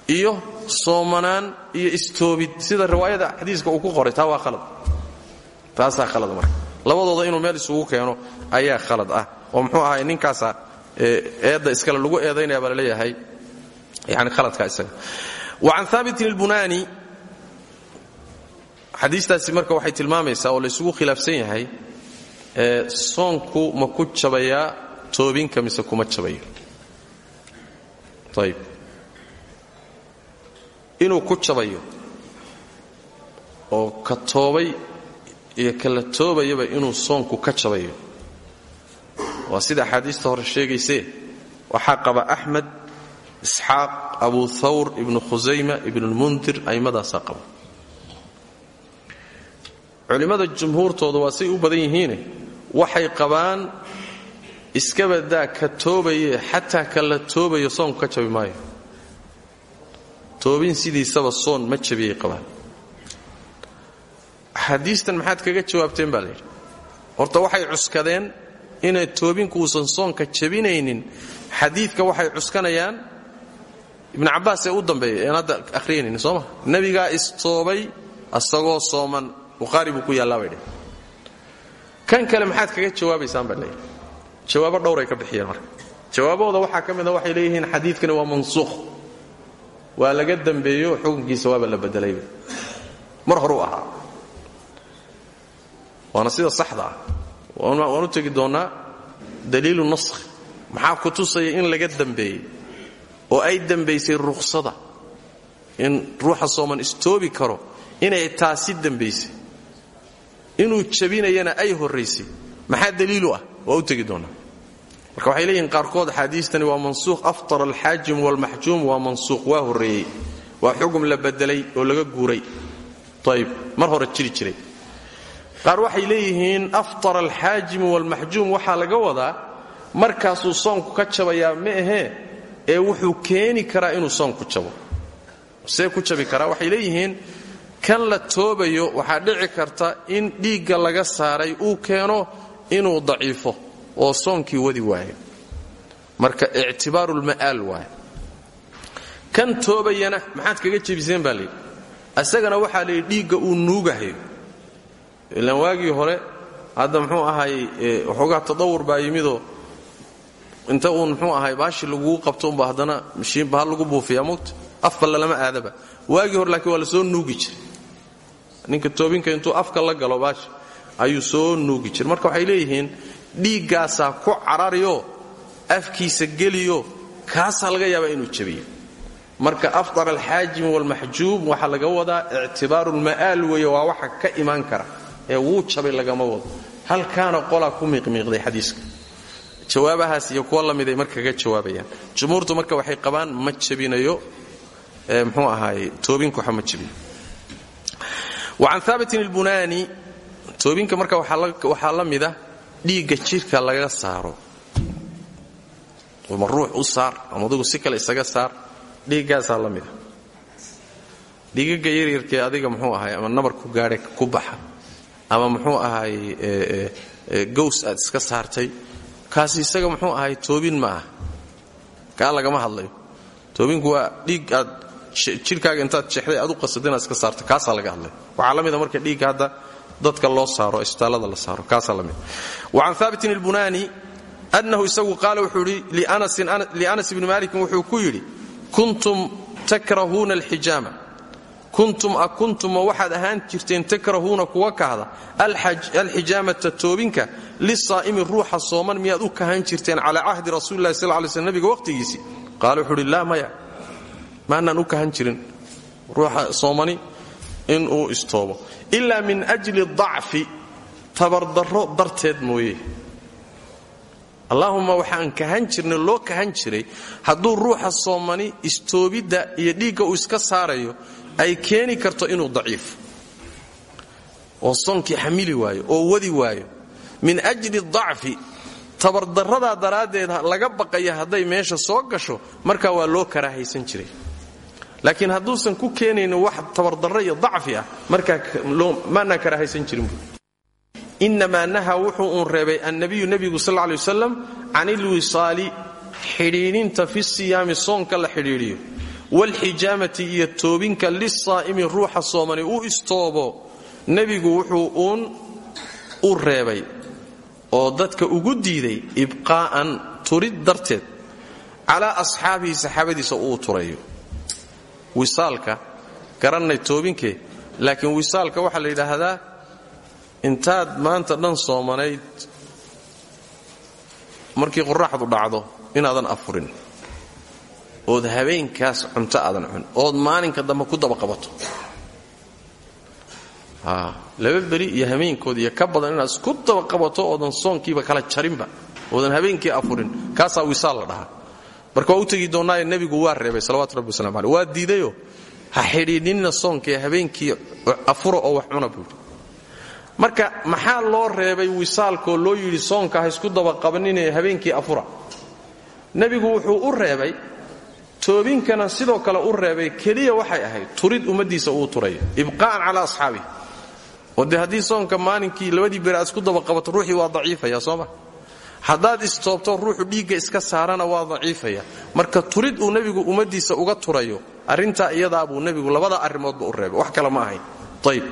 iyo soomanaan iyo istoobid. Sida riwaayada xadiiska uu ku qoray taa waa khalad. Taasaa khalad marka. Labadooda inuu meel isugu keeno ayaa khalad ah. Oo muxuu ahay ninkaasa eedda iskale lagu eedaynaya baa la leeyahay khaladka isaga. Wa can haabitin xadiistaasi marka waxay tilmaamaysaa oo laysugu khilaafsan yahay soonku ma ku jabayaa toobinka mise kuma jabayo. Ayb inuu ku jabayo oo ka toobay iyo kala toobayaba inuu soonku ka jabayo. Waa sida axaadiista hore sheegaysee waxaa qaba axmed isxaaq abu thawr ibnu khusayma ibnulmundir a'imadaasaa qaba culimmada jumhuurtooda waa say u badan yihiine. Waxay qabaan iskabadaa ka toobaye xataa ka la toobayo ka jabi maayo. Toobin sidiisaba soon ma jabiyay qabaan. Axaadiistan maxaad kaga jawaabteen baa horta waxay cuskadeen inay toobinku uusan soonka jabinaynin. Xadiidka waxay cuskanayaan ibnu cabbaas ee u dambeeya een hadda ahriyaynin soo ma? Nebigaa istoobay asagoo sooman bukhaari buu ku yaallaa bay dheh kan kale maxaad kaga jawaabaysaan baa leeyahy jawaabo dhowray ka bixiyeen marka. Jawaabahooda waxaa ka mid a waxay leeyihiin xadiidkani waa mansuukh waa laga dambeeyo xukunkiisa waaba la bedelayba mar horuu ahaa. Waana sida saxda ah. Waan u tegi doonnaa daliilu naskhi maxaa ku tusaya in laga dambeeyey? Oo ay dambaysay rukhsada. In ruuxa sooman istoobi karo. Inay taasi dambaysay inuu jabinayana ay horraysay maxaa daliilu ah? Waa u tegi doonnaa marka waxay leeyihiin qaarkood axaadiistani waa mansuukh aftar alxaajim waalmaxjuum waa mansuukh waa horreeyey. Waa xugum la bedelay oo laga guuray. Ayb mar hore jiri jiray. Qaar waxay leeyihiin aftar alxaajimu waalmaxjuum waxaa laga wadaa markaasuu soonku ka jabayaa ma ahee ee wuxuu keeni karaa inuu soonku jabo. See jabi karaa? Waxay leeyihiin kan la toobayo waxaa dhici karta in dhiigga laga saaray uu keeno inuu daciifo oo soonkii wadi waayo. Marka ictibaaru lma'aal waayo. Kan toobayana maxaad kaga jebiseen baa layidhi. Isagana waxaa layidhi dhiigga uu nuugahayo. Ilaan waagii hore hadda muxuu ahay waxoogaa tadawur baa yimidoo inta uun muxuu ahay baashi laguu qabto unba haddana mashiin bahal lagu buufiyaa mogta afballe lama aadaba. Waagii hore laakiin waa la soo nuugi jiray ninka toobinka intuu afka la galo baashi ayuu soo nuugi jiray. Marka waxay leeyihiin dhiiggaasaa ku carariyo afkiisa geliyo kaasaa laga yaabaa inuu jabiyo marka afdar alxaajim waalmaxjuub waxaa laga wadaa ictibaaru lma'aal weeye waa waxa ka imaan kara ee wuu jabay lagama wado. Halkaana qolaa ku miiqmiiqday xadiiska. Jawaabahaas iyo kuwa la mid ay marka kaga jawaabayaan. Jumhuurtu marka waxay qabaan ma jabinayo mxuu ahaay toobinku waxa ma jabiyo wa can haabitin ilbunaani toobinka marka waxaa la mida dhiigga jidhka laga saaro ma ruux u saar ama adugu si kale isaga saar dhiiggaasaa la mida dhiigaga yaryarkee adiga muxuu ahay ama nabar ku gaadhay ku baxa ama muxuu ahay gows aad iska saartay kaasi isaga muxuu ahay toobin ma aha kaa lagama hadlayo toobinku waa dhiig aad jidhkaaga intaad jeexday aad u qasadin aad iska saarta kaasaa laga hadlaya waxaa la mida marka dhiigga hadda dadka loo saaro isbitaallada la saaro. Kaasaa la mida wa can haabitin ilbunaani annahu isagu qaala wuxuu yidhi lianas ibni maalikin wuxuu ku yidhi kuntum takrahuuna alxijaama kuntum a kuntuma waxaad ahaan jirteen takrahuuna kuwa kahda alxijaamata toobinka lisaa'imi ruuxa sooman miyaad u kahan jirteen calaa cahdi rasuulilahi sal lay sl nabiga waqhtigiisii wuxuu idhi laa maya maanaan u kahan jirin ruuxa soomani inuu istoobo. Ilaa min ajli dacfi tabardarro darteed mooye. Allaahumma waxaan kahan jirnay loo kahan jiray hadduu ruuxa soomani istoobidda iyo dhiigga uu iska saarayo ay keeni karto inuu daciifo oo soonkii xamili waayo oo wadi waayo. Min ajli dacfi tabardarradaa daraaddeed laga baqaya hadday meesha soo gasho markaa waa loo karaahaysan jiray laakiin hadduusan ku keenaynin wax tabardarro iyo dacfi ah markaa maanaa karaahaysan jirin buu. Innamaa nahaa wuxuu uun reebay annabiyu nebigu sal ley wasalam can ilwisaali xidhiidhinta fi siyaami soonka la xidhiidhiyo. Waalxijaamati iyo toobinka lisaa'imi ruuxa soomani u istoobo nebigu wuxuu uun u reebay oo dadka ugu diiday ibqaa'an turid darteed calaa asxaabihi saxaabadiisa uu turayo wisaalka garannay toobinkee laakiin wisaalka waxaa la yidhaahdaa intaad maanta dhan soomanayd markii qorraxdu dhacdo inaadan afurin. Ood habeenkaas cunto aadan cun. Ood maalinka dambe ku daba qabato. Laba beri iyo habeenkood iyo ka badan inaad isku daba qabato oodan soonkiiba kala jarinba. Oodan habeenkii afurin kaasaa wisaal la dhahaa marka waa u tegi doonnaaye nebigu waa reebay salawatu rabbi waslamu aleh waa diidayo ha xidhiidhinina soonkaee habeenkii afura oo wax cuna buuhi marka maxaa loo reebay wisaalkoo loo yidhi soonka ha isku daba qabaninee habeenkii afura? Nebigu wuxuu u reebay toobinkana sidoo kale u reebay keliya waxay ahayd turid ummaddiisa uu turayo ibqa'an calaa asxaabihi. Oo dee haddii soonka maalinkii labadii beri aad isku daba qabato ruuxii waa daciifaya sooma haddaad istoobto ruuxu dhiigga iska saarana waa daciifaya. Marka turid uu nebigu ummaddiisa uga turayo arrintaa iyadaa buu nebigu labada arrimoodba u reebay. Wax kale ma ahayn. Ayb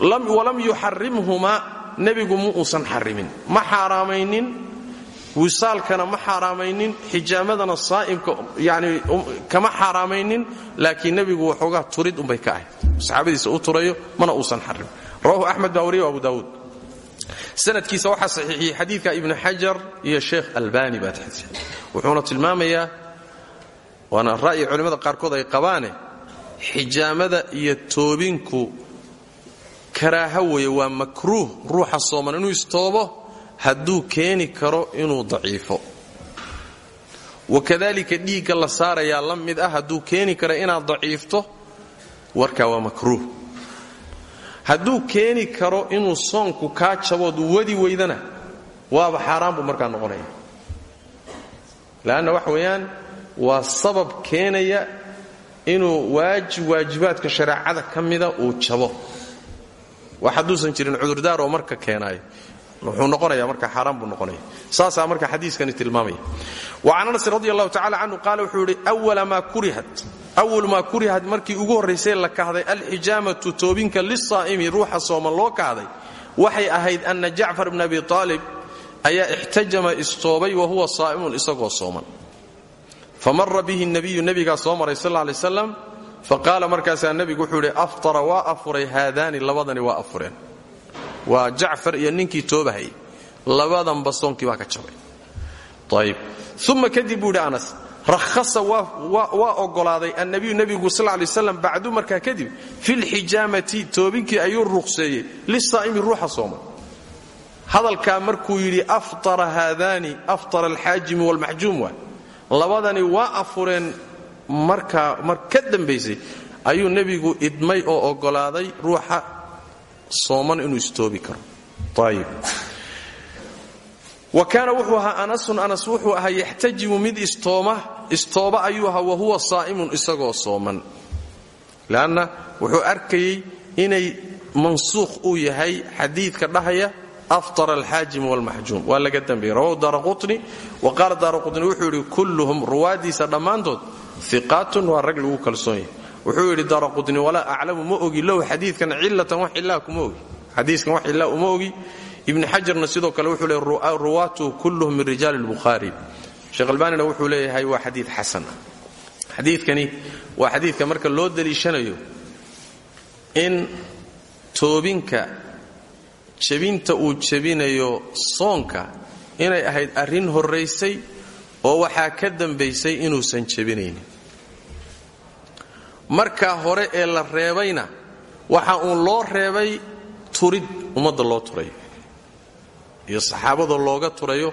walam yuxarimhumaa nebigu ma uusan xarimin ma xaaraamaynin wisaalkana ma xaaraamaynin xijaamadana saa'imka yani kama xaaraamaynin laakiin nebigu waxoogaa turid unbay ka ahayd. Saxaabadiisa u turayo mana uusan xarimin rawahu axmed baa wariya abu daawuud sanadkiisa waxaa saxiixiyey xadiidka ibnu xajar iyo sheekh albani baa taxsiiyey wuxuuna tilmaamayaa waana ra'yi culimmada qaarkood ay qabaane xijaamada iyo toobinku karaaha weeye waa makruuh ruuxa sooman inuu istoobo hadduu keeni karo inuu daciifo. Wakadalika dhiigga la saarayaa la mid ah hadduu keeni karo inaad daciifto warkaa waa makruuh hadduu keeni karo inuu soonku kaa jabood wadi weydana waaba xaaraan buu markaa noqonaya. Le'anna waxa weeyaan waa sabab keenaya inuu waajib waajibaadka shareecada ka mida uu jabo. Wax hadduusan jirin cudurdaar oo marka keenaayo wuxuu noqonaya marka xaaraan buu noqonaya. Saasaa marka xadiiskani tilmaamaya. Wa anasin radi allahu tacala canhu qaala wuxuu yidhi awala maa kurihat awal maa kurihat markii ugu horraysay la kahday alxijaamatu toobinka lisaa'imi ruuxa sooman loo kahday waxay ahayd ana jacfar bn abi aalib ayaa ixtajama istoobay wa huwa saa'imun isagoo sooman. Famara bihi nabiyu nebigaa soo maray sal lay slam faqaala markaasaa wuxuu idhi aftara waa afuray haadaani labadani waa afureen. Waa jacfar iyo ninkii toobahayay labadanba soonkii baa ka jabay. Ayb uma kadib anas rahasa waa ogolaaday annabiyu nebigu sal lay slam bacdu markaa kadib fi lxijaamati toobinkii ayuu ruqseeyey lisaa'imi ruuxa sooman. Hadalkaa markuu yidhi aftara haadaani aftara alxaajimu walmaxjuum waa. Labadani waa afureen markaa mar dambaysay ayuu nebigu idmay oo ogolaaday ruuxa sooman inuu istoobi karo. Ayib wa kaana wuxuu ahaa anasun anas wuxuu ahaa yaxtajimu mid istooma istooba ayuu ahaa wahuwa saa'imun isagoo sooman. Leanna wuxuu arkayey inay mansuukh uu yahay xadiidka dhahaya aftara alxaajimu walmaxjuum waa laga dambeeyey. Rawahu daara qutni wa qaala daara wuxuu yidhi kulluhum ruwaadiisa dhammaantood iqaatun waa rag lagu kalsoon wuxuu yidhi daara qutni walaa aclamu ma ogi lahu xadiidkan cilatan wax ilaa kuma ogi. Xadiiskan wax ilaa uma ogi. Ibni xajarna sidoo kale wuxuu leey ruwaatuhu kulluhum min rijaali lbukhaari sheekh albaanina wuxuu leeyahay waa xadiid xasan. Xadiidkani waa xadiidka marka loo deliishanayo in toobinka jebinta uu jebinayo soonka inay ahayd arrin horraysay oo waxaa ka dambaysay inuusan jebinaynin. Markaa hore ee la reebayna waxa uun loo reebay turid ummadda loo turayo iyo saxaabada looga turayo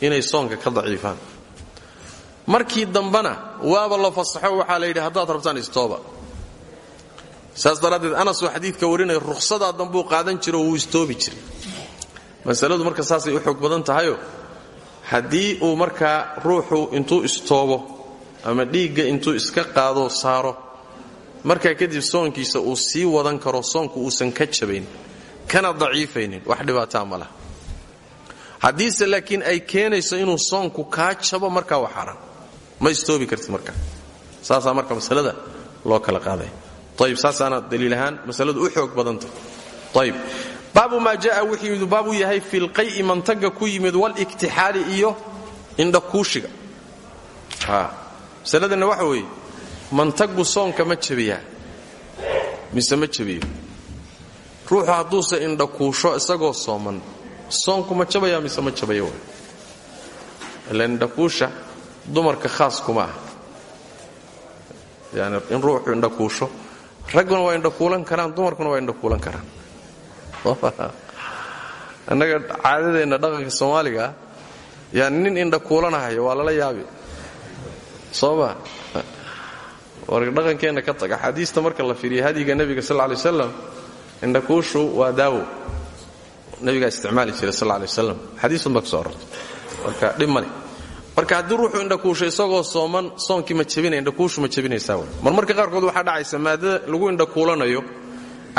inay soonka ka daciifaan markii dambena waaba la fasaxo waxaa la yidhi haddaad rabtaan istooba. Saas daraaddeed anasoo xadiidka warinaya rukhsadaa dambuu qaadan jiro wuu istoobi jiray. Masaladu marka saasay u xoog badan tahayoo haddii uu markaa ruuxu intuu istoobo ama dhiigga intuu iska qaado saaro markaa kadib soonkiisa uu sii wadan karo soonku uusan ka jabayn kana daciifaynin wax dhibaataa ma laha haddiise laakiin ay keenayso inuu soonku kaa jabo markaa waa xaaraan ma istoobi kartid markaa saasaa marka masalada loo kala qaaday. Ayib saasaana daliil ahaan masaladu u xoog badantah ayib baabu maa jaa wuxuu baabuu yahay fi lqay'i mantaga ku yimid waliktixaali iyo indhakuushiga masaladanna waxa weeye mantagu soonka ma jabiyaa mise ma jabiyo. Ruuxu hadduuse indhakuusho isagoo sooman soonku ma jabaya mise ma jabayo. Ila indhakuusha dumarka khaas kuma ah yani in ruuxu indhakuusho ragguna waa indhakuulan karaan dumarkuna waa indhakuulan karaan. Annaga caadadeenna dhaqanka soomaaliga yani nin indhakuulanahayo waa lala yaabi. Soo ma? Dhaqankeenna ka tag axaadiista marka la fiiriya hadiga nebiga sal lay waslam indhakuushu waa daawo. Nebigaa isticmaali jiray sal lay waslam xadiisun baa marka dhib marka haddii ruuxu indhakuusho isagoo sooman soonkii ma jabinaya indhakuushu ma jabinaysaa wey marmarka qaarkood waxaa dhacaysa maadada lagu indhakuulanayo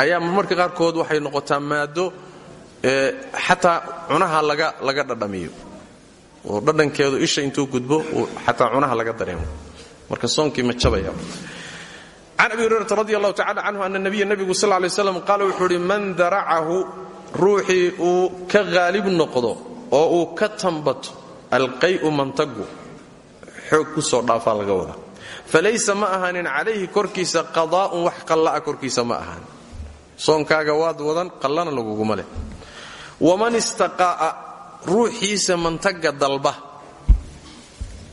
ayaa marmarka qaarkood waxay noqotaa maado xataa cunaha laga dhadhamiyo. Oo dhadhankeedu isha intuu gudbo xataa cunaha laga dareemo. Marka soonkii ma jabaya. Can abi hurayrata radi allahu tacala canhu ana nabiya nebigu sal lay slam wuxuu idhi man daracahu ruuxii uu ka haalib noqdo oo uu ka tambato alqay'u mantagu xoog ku soo dhaafaa laga wadaa falaysa ma ahaanin calayhi korkiisa qadaa'un wax qalla'a korkiisa ma ahaan. Soonkaaga waad wadan qallana laguguma leh. Waman istaqaa'a ruuxiisa mantaga dalba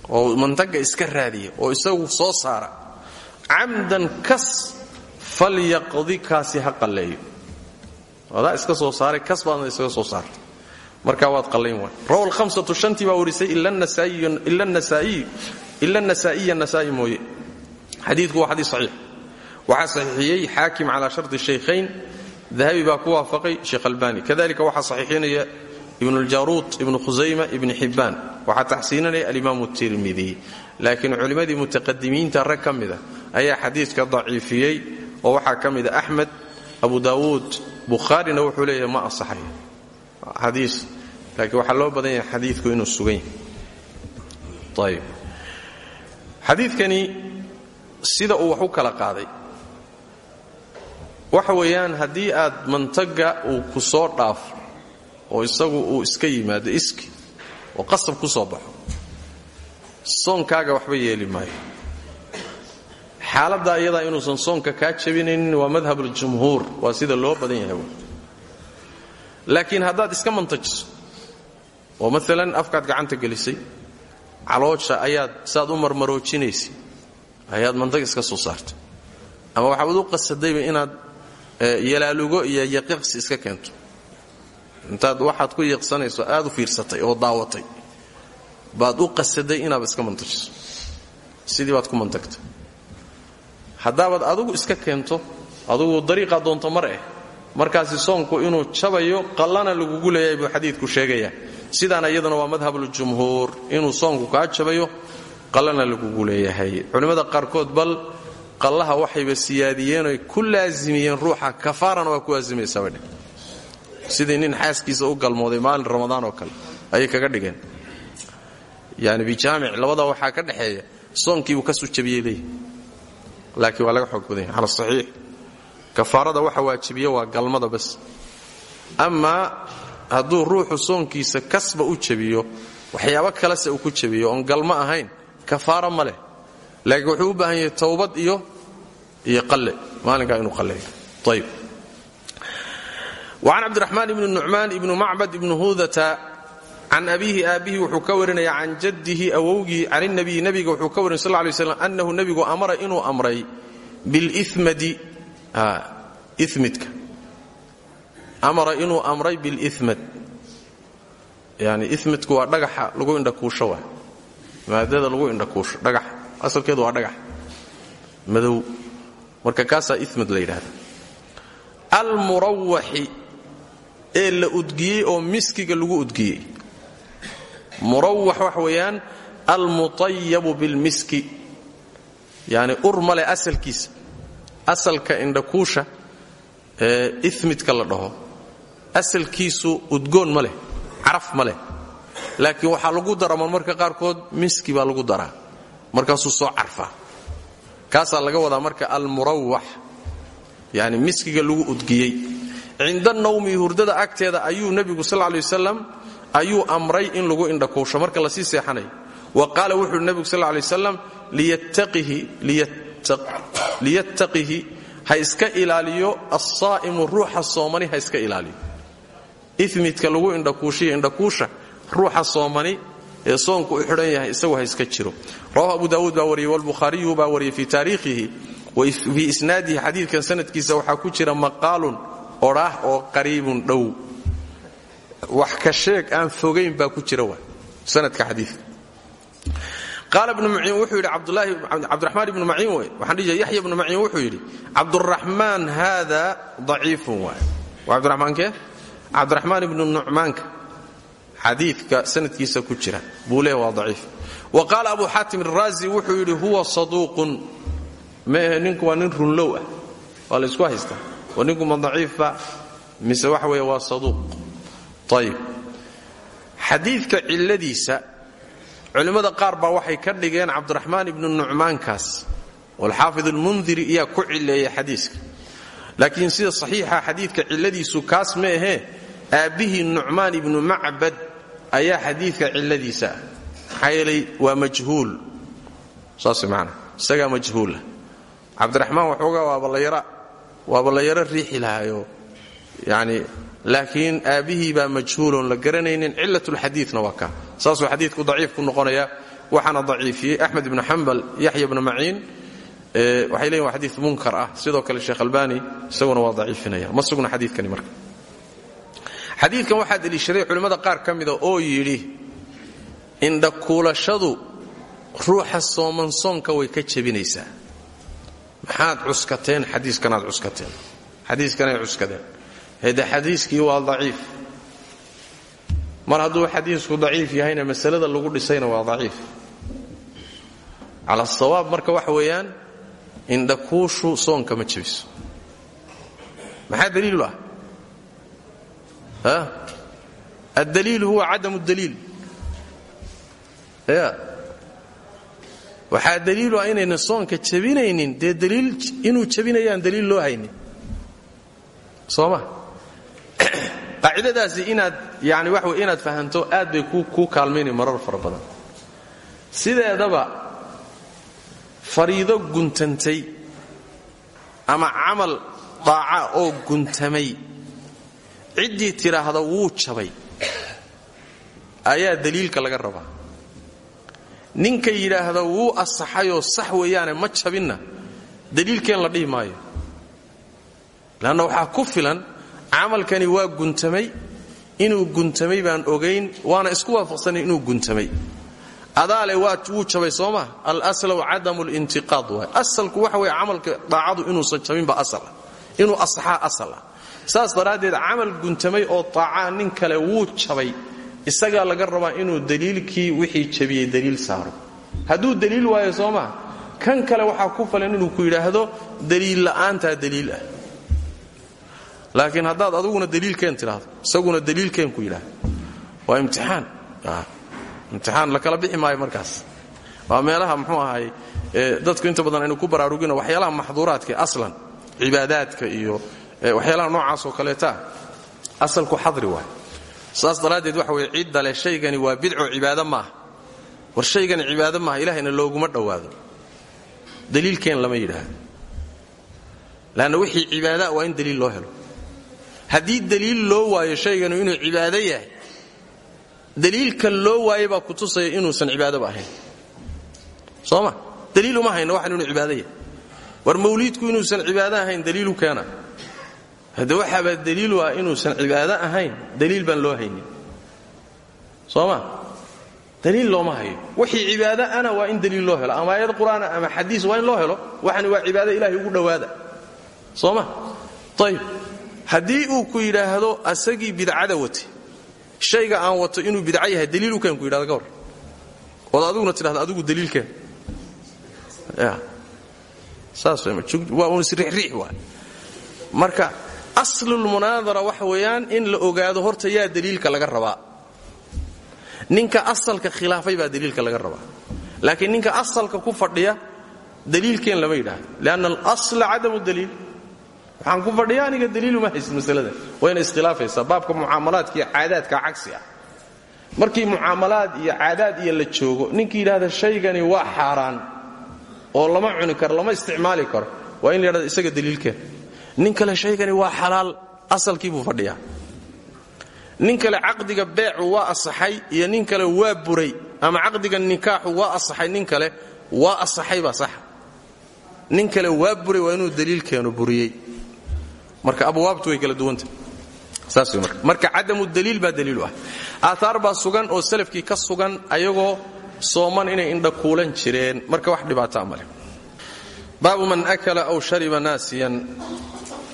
oo mantaga iska raadiya oo isagu soo saara camdan kas falyaqdi kaasi ha qalleeyo. Adaa iska soo saaray kas baadna isaga soo saartay markaa waad qallayn waay. Rawa alhamsatu shantii baa warisay ila nasaa'iya nasaa'i mooye. Xadiidku waa xadiis saxiix. Waxaa saxiixiyey xaakim calaa sharti shaykhayn dahabi baa ku waafaqay sheekh albani. Kadalika waxaa saxiixinaya ibn اljaruud ibn khusayma ibn xibbaan waxaa taxsiinanaya alimaamu tirmidi laakiin culimmadii mutaqadimiinta rag ka mida ayaa xadiidka daciifiyey oo waxaa ka mida axmed abu daawuud bukhaarina wuxuu leeyahay ma asaxayo xadiis laakiin waxaa loo badan yahay xadiidku inuu sugan yahay. Ayb xadiidkani sida uu wax u kala qaaday. Waxa weeyaan haddii aad mantaga uu ku soo dhaafo oo isagu uu iska yimaado iski oo qasab ku soo baxo soonkaaga waxba yeeli maayo. Xaaladdaa iyadaa inuusan soonka kaa jabinaynin waa madhabuljumhuur waa sida loo badan yahay laakiin haddaad iska mantajiso. Oo maalan afkaad gacanta gelisay caloosha ayaad saad u marmaroojinaysay ayaad mantag iska soo saartay. Ama waxaad u qasadayba inaad yalaalugo iyo yaqiqsi iska keento. Intaad waxaad ku yeeqsanayso aad u fiirsatay oo daawatay. Baad u qasaday inaad iska mantajiso. Sidii baad ku mantagtay. Haddaabaad adugu iska keento adugu dariiqaa doonto mar eh markaasi soonku inuu jabayo qallana lagugu leeyahay buu xadiidku sheegaya sidaana iyaduna waa madhabuljumhuur inuu soonku kaa jabayo qallana lagugu leeyahay culimmada qaarkood bal qallaha waxayba siyaadiyeenooy ku laasimiyeen ruuxa kafaarana waa ku laasimaysaabadhe sidii nin xaaskiisa u galmooday maalin ramadaan oo kale ayay kaga dhigeen. Yani bijaamic labada waxaa ka dhexeeya soonkiibuu ka sujabiyey leeyahy laakiin waa laga xoog badan yahay cala kafaarada waxa waajibiya waa galmada bas amaa hadduu ruuxu soonkiisa kasba u jabiyo waxyaabo kalese uu ku jabiyo oon galmo ahayn kafaara ma leh. Laakiin wuxuu u baahan yahay towbad iyo iyo qalle. Maalinkaa inuu qalleeyo ayb وcan cabdiraxmaan ibni nucmaan ibni macbad ibni hudata can abiihi aabbihi wuxuu ka warinaya can jaddihi awowgii can nabiyi nabiga wuxuu ka warinay sal lay slam annahu nebigu amray bilimadi imidka amara inuu amray bilimad yani imidku waa dhagaxa lagu indhakuusho waa. Maadada lagu indhakuusho dhagax asalkeedu waa dhagax. Madow. Marka kaasaa imad la yidhahda almurawaxi ee la udgiyey oo miskiga lagu udgiyey. Murawax waxa weeyaan almutayabu bilmiski yani ur male asalkiisa asalka indhakuusha ee imidka la dhaho asalkiisu udgoon ma leh caraf ma leh. Laakiin waxaa lagu dara marmarka qaarkood miski baa lagu daraa markaasuu soo carfaa. Kaasaa laga wadaa marka almurawax yani miskiga lagu udgiyey. Cinda nawmi hurdada agteeda ayuu nebigu sal lay wasalam ayuu amray in lagu indhakuusho marka la sii seexanayo wa qaala wuxuu uhi nebigu sal lay wasalam liyattaqihi ha iska ilaaliyo assaa'imu ruuxa soomani ha iska ilaaliyo. Imidka lagu indhakuushiyo indhakuusha ruuxa soomani ee soonku u xidhan yahay isagu ha iska jiro. Rawahu abu daawuud baa wariyey walbukhaariyu baa wariyey fii taariikhihi fii isnaadihi xadiidkan sanadkiisa waxaa ku jira maqaalun odhaah oo qariibun dhow. Wax ka sheeg aan fogayn baa ku jira wa sanadka xadiidka qaala ibnu maciin wuxuu yidhi cabdiraxmaan ibnu maciin wey waxaan dhihi yaxya ibnu maciin wuxuu yidhi cabduraxmaan haada daciifun waay. Waa cabdiraxmaankee cabdiraxmaan ibnu nucmaanka xadiidka sanadkiisa ku jira. Buu leeya waa daciif. Wa qaala abu xaatim araazi wuxuu yidhi huwa saduuqun. Meehe ninku waa nin runlow ah. Waa la isku haystaa. Waa ninku ma daciifba mise waxa weeye waa saduuq. Ayib xadiidka cilladiisa culimmada qaar baa waxay ka dhigeen cabdiraxmaan ibnu nucmaankaas walxaafid almundiri iyaa ku cileeya xadiiska. Laakiin sida saxiixa xadiidka cilladiisu kaas ma ahee aabbihii nucmaan ibnu macbad ayaa xadiidka cilladiisa ah. Maxaa yeelay waa majhuul. Saas maana isagaa majhuula cabdiraxmaan waxoogaa waaba la yaro riixi lahaayo yani laakiin aabbihii baa majhuuloon la garanaynin cilatulxadiina waa ka. Saasuu xadiidku daciif ku noqonaya waxaana daciifiyey. Axmed ibnu xambal yaxya ibnu maciin waxay leeyihiin waa xadiid munkar ah. Sidoo kale sheekh albani isaguna waa daciifinaya. Ma sugna xadiidkani marka. Xadiidkan waxaa deliishaday culimmada qaar ka mida oo yidhi indhakuulashadu ruuxa sooman soonka way ka jebinaysaa. Maxaad cuskateen? Xadiiskanaad cuskateen. Xadiiskanay cuskadeen hede xadiiskii waa daciif. Mar hadduu xadiisku daciif yahayna masalada lagu dhisayna waa daciif. Cala sawaab marka waxa weeyaan indhakuushu soonka ma jebiso. Maxaa daliilu ah? Ha? Addaliilu huwa cadamu daliil. Ya waxaa daliilu ah inayna soonka jebinaynin dee daliil inuu jebinayaan daliil loo haynin. Soo ma qaacidadaasi inaad yani waxa wey inaad fahanto aad bay kuu kaalmaynayn marar fara badan. Sideedaba fariido guntantay ama camal daaca oo guntamay ciddii tidhaahda wuu jabay ayaa daliilka laga rabaa. Ninka yidhaahda wuu asaxayoo sax weeyaane ma jabinna daliilkeen la dhihi maayo. Leanna waxaa ku filan camalkani waa guntamay inuu guntamay baan ogayn waana isku waafaqsanay inuu guntamay. Adaale wuu jabay sooma alslu cadamu lintiqaad waay. Asalku waxa weye camalka daacadu inuusan jabinba asala inuu asaxaa asal. Saas daraaddeed camal guntamay oo daacaa nin kale wuu jabay isagaa laga rabaa inuu daliilkii wixii jabiyey daliil saaro. Hadduu daliil waayo sooma kan kale waxaa ku falan inuu ku yidhaahdo daliil la'aantaa daliil ah laakiin haddaad aduguna daliilkeen tidhaahdo isaguna daliilkeen ku yidhaahdo. Waa imtixaan. La kala bixi maayo markaas. Waa meelaha muxuu ahay dadku inta badan aynu ku baraarugino waxyaalaha maxduuraadka aslan cibaadaadka iyo waxyaalaha noocaas oo kaleetaa asalku xadri waay. Saas daraaddeed waxa weye ciid dale shaygani waa bidco cibaado maaha war shaygani cibaado maaha ilahayna looguma dhowaado. Daliilkeen lama yidhaahdo. Leanna wixii cibaada waa in daliil loo helo haddii daliil loo waayo shayganu inuu cibaado yahay daliilka loo waaye baa ku tusaya inuusan cibaadaba ahayn. Soo ma daliil uma hayno waxan inuu cibaado yahay. War mawliidku inuusan cibaado ahayn daliilu keena. Hadde waxaabaa daliilu ah inuusan cibaado ahayn daliil baan loo haynin. Soo ma daliil looma hayo. Wixii cibaado ana waa in daliil loo helo. Ama aayad qur'aana ama xadiis waa in loo helo. Waxani waa cibaado ilahay ugu dhowaada. Soo ma ayib haddii uu ku yidhaahdo asagii bidcada watay shayga aan wato inuu bidca yahay daliilu keen ku yidhahda ka hor. Ood adiguna tidhahda adigu daliilkeen waa un isriixriix waay marka aslulmunaadara waxa weeyaan in la ogaado horta yaa daliilka laga rabaa. Ninka asalka khilaafay baa daliilka laga rabaa. Laakiin ninka asalka ku fadhiya daliilkeen lama yidhaahdo. Lianna alasla cadamu daliil waxaan ku fadhiya aniga daliiluma haysan masalada. Wayna iskhilaafaysaa. Baabka mucaamalaadka iyo caadaadka cagsi ah. Markii mucaamalaad iyo caadaad iyo la joogo ninkii yidhahda shaygani waa xaaraan oo lama cuni karo lama isticmaali karo. Waa in la yidhahda isaga daliilkeen nin kale shaygani waa xalaal asalkii buu fadhiyaa. Nin kale caqdiga beecu waa asaxay. Iyo nin kale waa buray. Ama caqdiga nikaaxu waa asaxay. Nin kale waa asaxay baa saxa. Nin kale waa buray waa inuu daliilkeenu buriyey marka abwaabtu way kala duwanta marka. Cadamu daliil baa daliilu ah. Aaaar baa sugan oo salafkii ka sugan ayagoo sooman inay indhakuulan jireen. Marka wax dhibaataa male baabu man akala aw shariba naasiyan.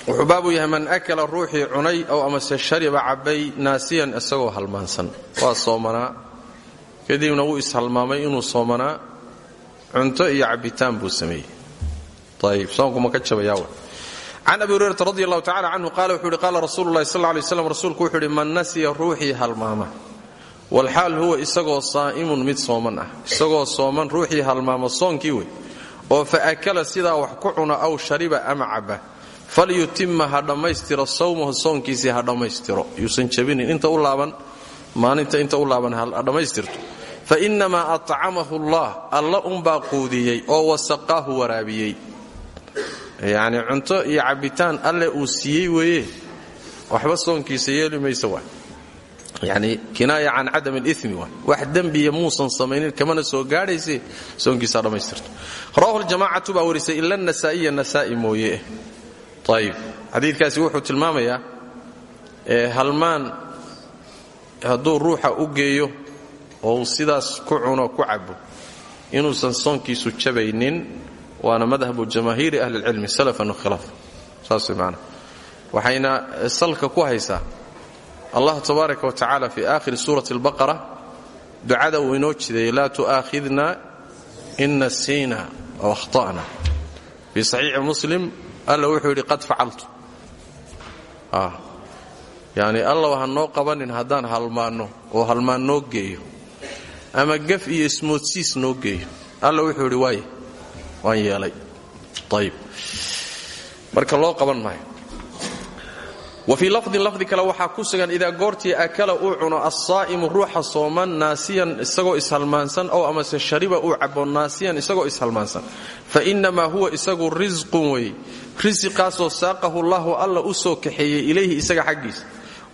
Wuxuu baabu akala ruuxii cunay ow amase shariba cabbay naasiyan isagoo halmaansan. Waa soomanaa. Kadibna wuu ishalmaamay inuu soomanaa cunto iyo cabbitaan buu sameeyey. Ayib soonku ma ka jabayaawa can abi hurayrata radi allahu tacala canhu qaala wuxuu yidhi qaala rasuulu lahi sal lay slam rasuulku wuxuu yidhi man nasiya ruuxii halmaama walxaal huwa isagoo saa'imun mid sooman ah isagoo sooman ruuxii halmaama soonkii wey oo fa akala sidaa wax ku cuna aw shariba ama cabba falyutima ha dhammaystiro sawmahu soonkiisii ha dhammaystiro yuusan jabinin inta u laaban maalinta inta u laaban ha dhammaystirto fa quudiyey oo wasaqaahu waraabiyey yacni cunto iyo cabbitaan alle uu siiyey weeye. Waxba soonkiisa yeeli maysa waa. Yani kinaaya can cadam alimi waa. Wax dembiya muusan samaynin kamana soo gaadhayse soonkiisaa dhammaystirto rawahu ljamacatu baa warisay ila nasaa'iya nasaa'i mooye. Ayib xadiidkaasi wuxuu tilmaamayaa halmaan hadduu ruuxa u geeyo oo uu sidaas ku cuno ku cabo inuusan soonkiisu jabaynin waana madhabu jamaahiiri ahli lcilmi salafan wakhilaaf saas way maanaa waxayna salka ku haysaa allah tabaaraka wa tacala fi aakhiri suurati albaqara ducada uu inoo jideeyey laa tu'aakhidna in nasiina aw akhta'na. Fii saxiixi muslim alla wuxuu yidhi qad facaltu. Yani allaw ha noo qabanin haddaan halmaanno oo halmaan noo geeyo ama gaf iyo ismoodsiis noo geeyo. Alla wuxuu yidhi waay waan yeelay. Ayib marka loo qaban maayo. Wa fii lafdin lafdi kale waxaa ku sugan idaa goortii akala uu cuno assaa'imu ruuxa sooman naasiyan isagoo ishalmaansan ow amase shariba uu cabo naasiyan isagoo ishalmaansan. Fa innamaa huwa isagu risqun wey. Risiqaasoo saaqahu llahu alla u soo kaxeeyey ilayhi isaga xaggiisa.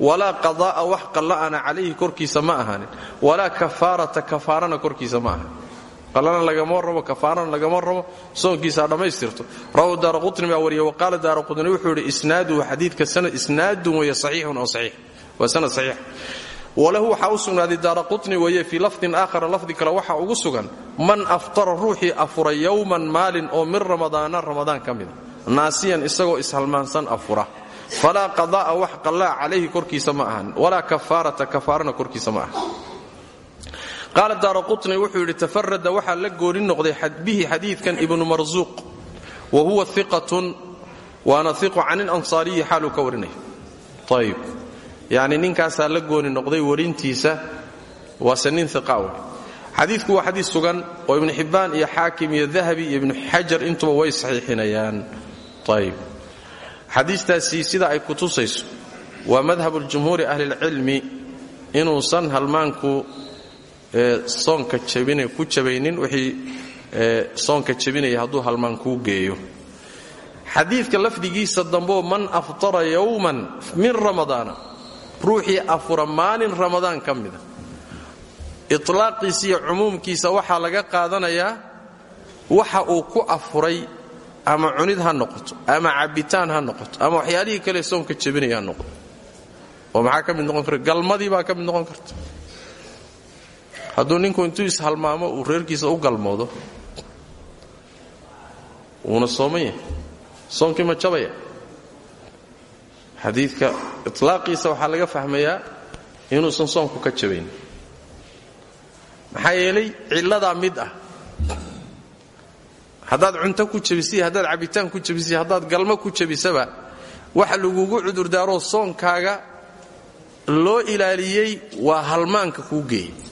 Walaa qadaa'a wax qalla'ana calayhi korkiisa ma ahaanin. Walaa kafaarata kafaarana korkiisa ma ahanin qallana lagama rabo kafaarana lagama rabo soonkiisa ha dhammaystirto rawahu daara qutni baa wariya waqaala daara qutni wuxuu yidhi isnaaduhu xadiidka sanad isnaadun weeye saxiixun oo saxiix waa sanad saxiix walahu waxaa u sugnaaday qutni weeye fii lafdin aakhara lafdi kale waxaa ugu sugan man aftara ruuxii afura yowman maalin oo min ramadaana ramadaan ka mida naasiyan isagoo ishalmaansan afura falaa qadaa'a wax qallaa calayhi korkiisa ma ahan walaa kafaarata kafaarana korkiisa ma ahan qaala daara qutni wuxuu yidhi tafarada waxaa la gooni noqday bihi xadiidkan ibnu marsuuq wa huwa iqatun waana iqu can ilansaariyi xaaluu ka warinaya ayib yacni ninkaasaa la gooni noqday warintiisa waase nin iqa wey xadiidku waa xadiis sugan oo ibnu xibbaan iyo xaakim iyo dahabi iyo ibnu xajar intuba way saxiixinayaan. Ayib xadiistaasi sida ay kutusayso waa madhabu ljumhuuri ahlilcilmi inuusan halmaanku soonka ku jabaynin wixii soonka jabinaya hadduu halmaan kuu geeyo. Xadiidka lafdigiisa dambeo man aftara yowman min ramadaana ruuxii afura maalin ramadaan ka mida itlaaqiisa iyo waxaa laga qaadanayaa waxa uu ku afuray ama cunid ha noqoto ama cabbitaan ha noqoto ama waxyaalihii kale soonka jabinaya noqoto. Oo maxaa ka mid noqon kara galmadii baa ka mid noqon karta hadduu ninku intuu ishalmaamo uu reerkiisa u galmoodo wuuna sooman yahay soonkii ma jabaya. Xadiidka itlaaqiisa waxaa laga fahmayaa inuusan soonku ka jabayn. Maxaa yeelay cilladaa mid ah. Haddaad cunto ku jabisiy haddaad cabbitaan ku jabisiy haddaad galmo ku jabisaba waxa lagugu cudurdaaroo soonkaaga loo ilaaliyey waa halmaanka kuu geeyey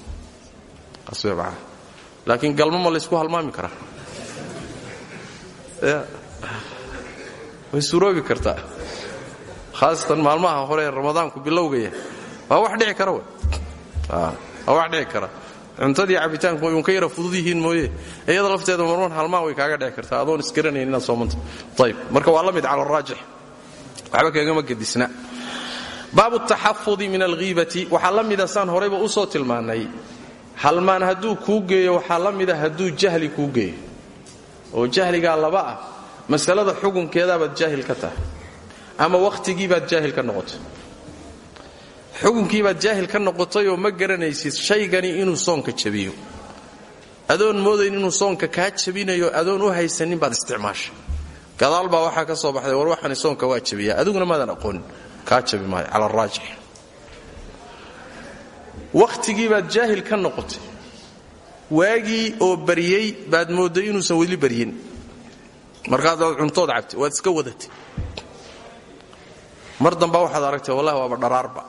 laakiin galmo ma laysku halmaami karaa way suroobi kartaa haasatan maalmaha hore ee ramadaanku bilowgaya. Waa wax dhici kara waa wax dhici kara. Cuntadii cabitaanku un ka yara fudud yihiin iyada lafteeda marmar halmaan way kaaga dhici kartaa. Adoon isgaranayn inaad soomanta ayb marka waa la mid cala raajix. Waxba kagama gedisna. Baabu taxafudi min alghiibati. Waxaa la mida saan horayba u soo tilmaannay halmaan hadduu kuu geeyo waxaa la mida hadduu jahli kuu geeyo. Oo jahligaa laba ah masalada xukunkeedaabaad jaahil ka tahay. Ama wakhtigiibaad jaahil ka noqotay. Xukunkiibaad jaahil ka noqotayoo ma garanaysid shaygani inuu soonka jabiyo. Adoon moodayn inuu soonka kaa jabinayo adoon u haysanin baad isticmaashay. Gadaal baa waxaa ka soo baxday war waxani soonka waa jabiya adiguna maadan aqoonin. Kaa jabi maayo cala araajix wakhtigiibaad jaahil ka noqotay. Waagii oo baryey baad moodday inuusan weli baryin. Markaad cuntood cabtay waad iska wadatay. Mar dambaa waxaad aragtay wallahi waaba dharaarba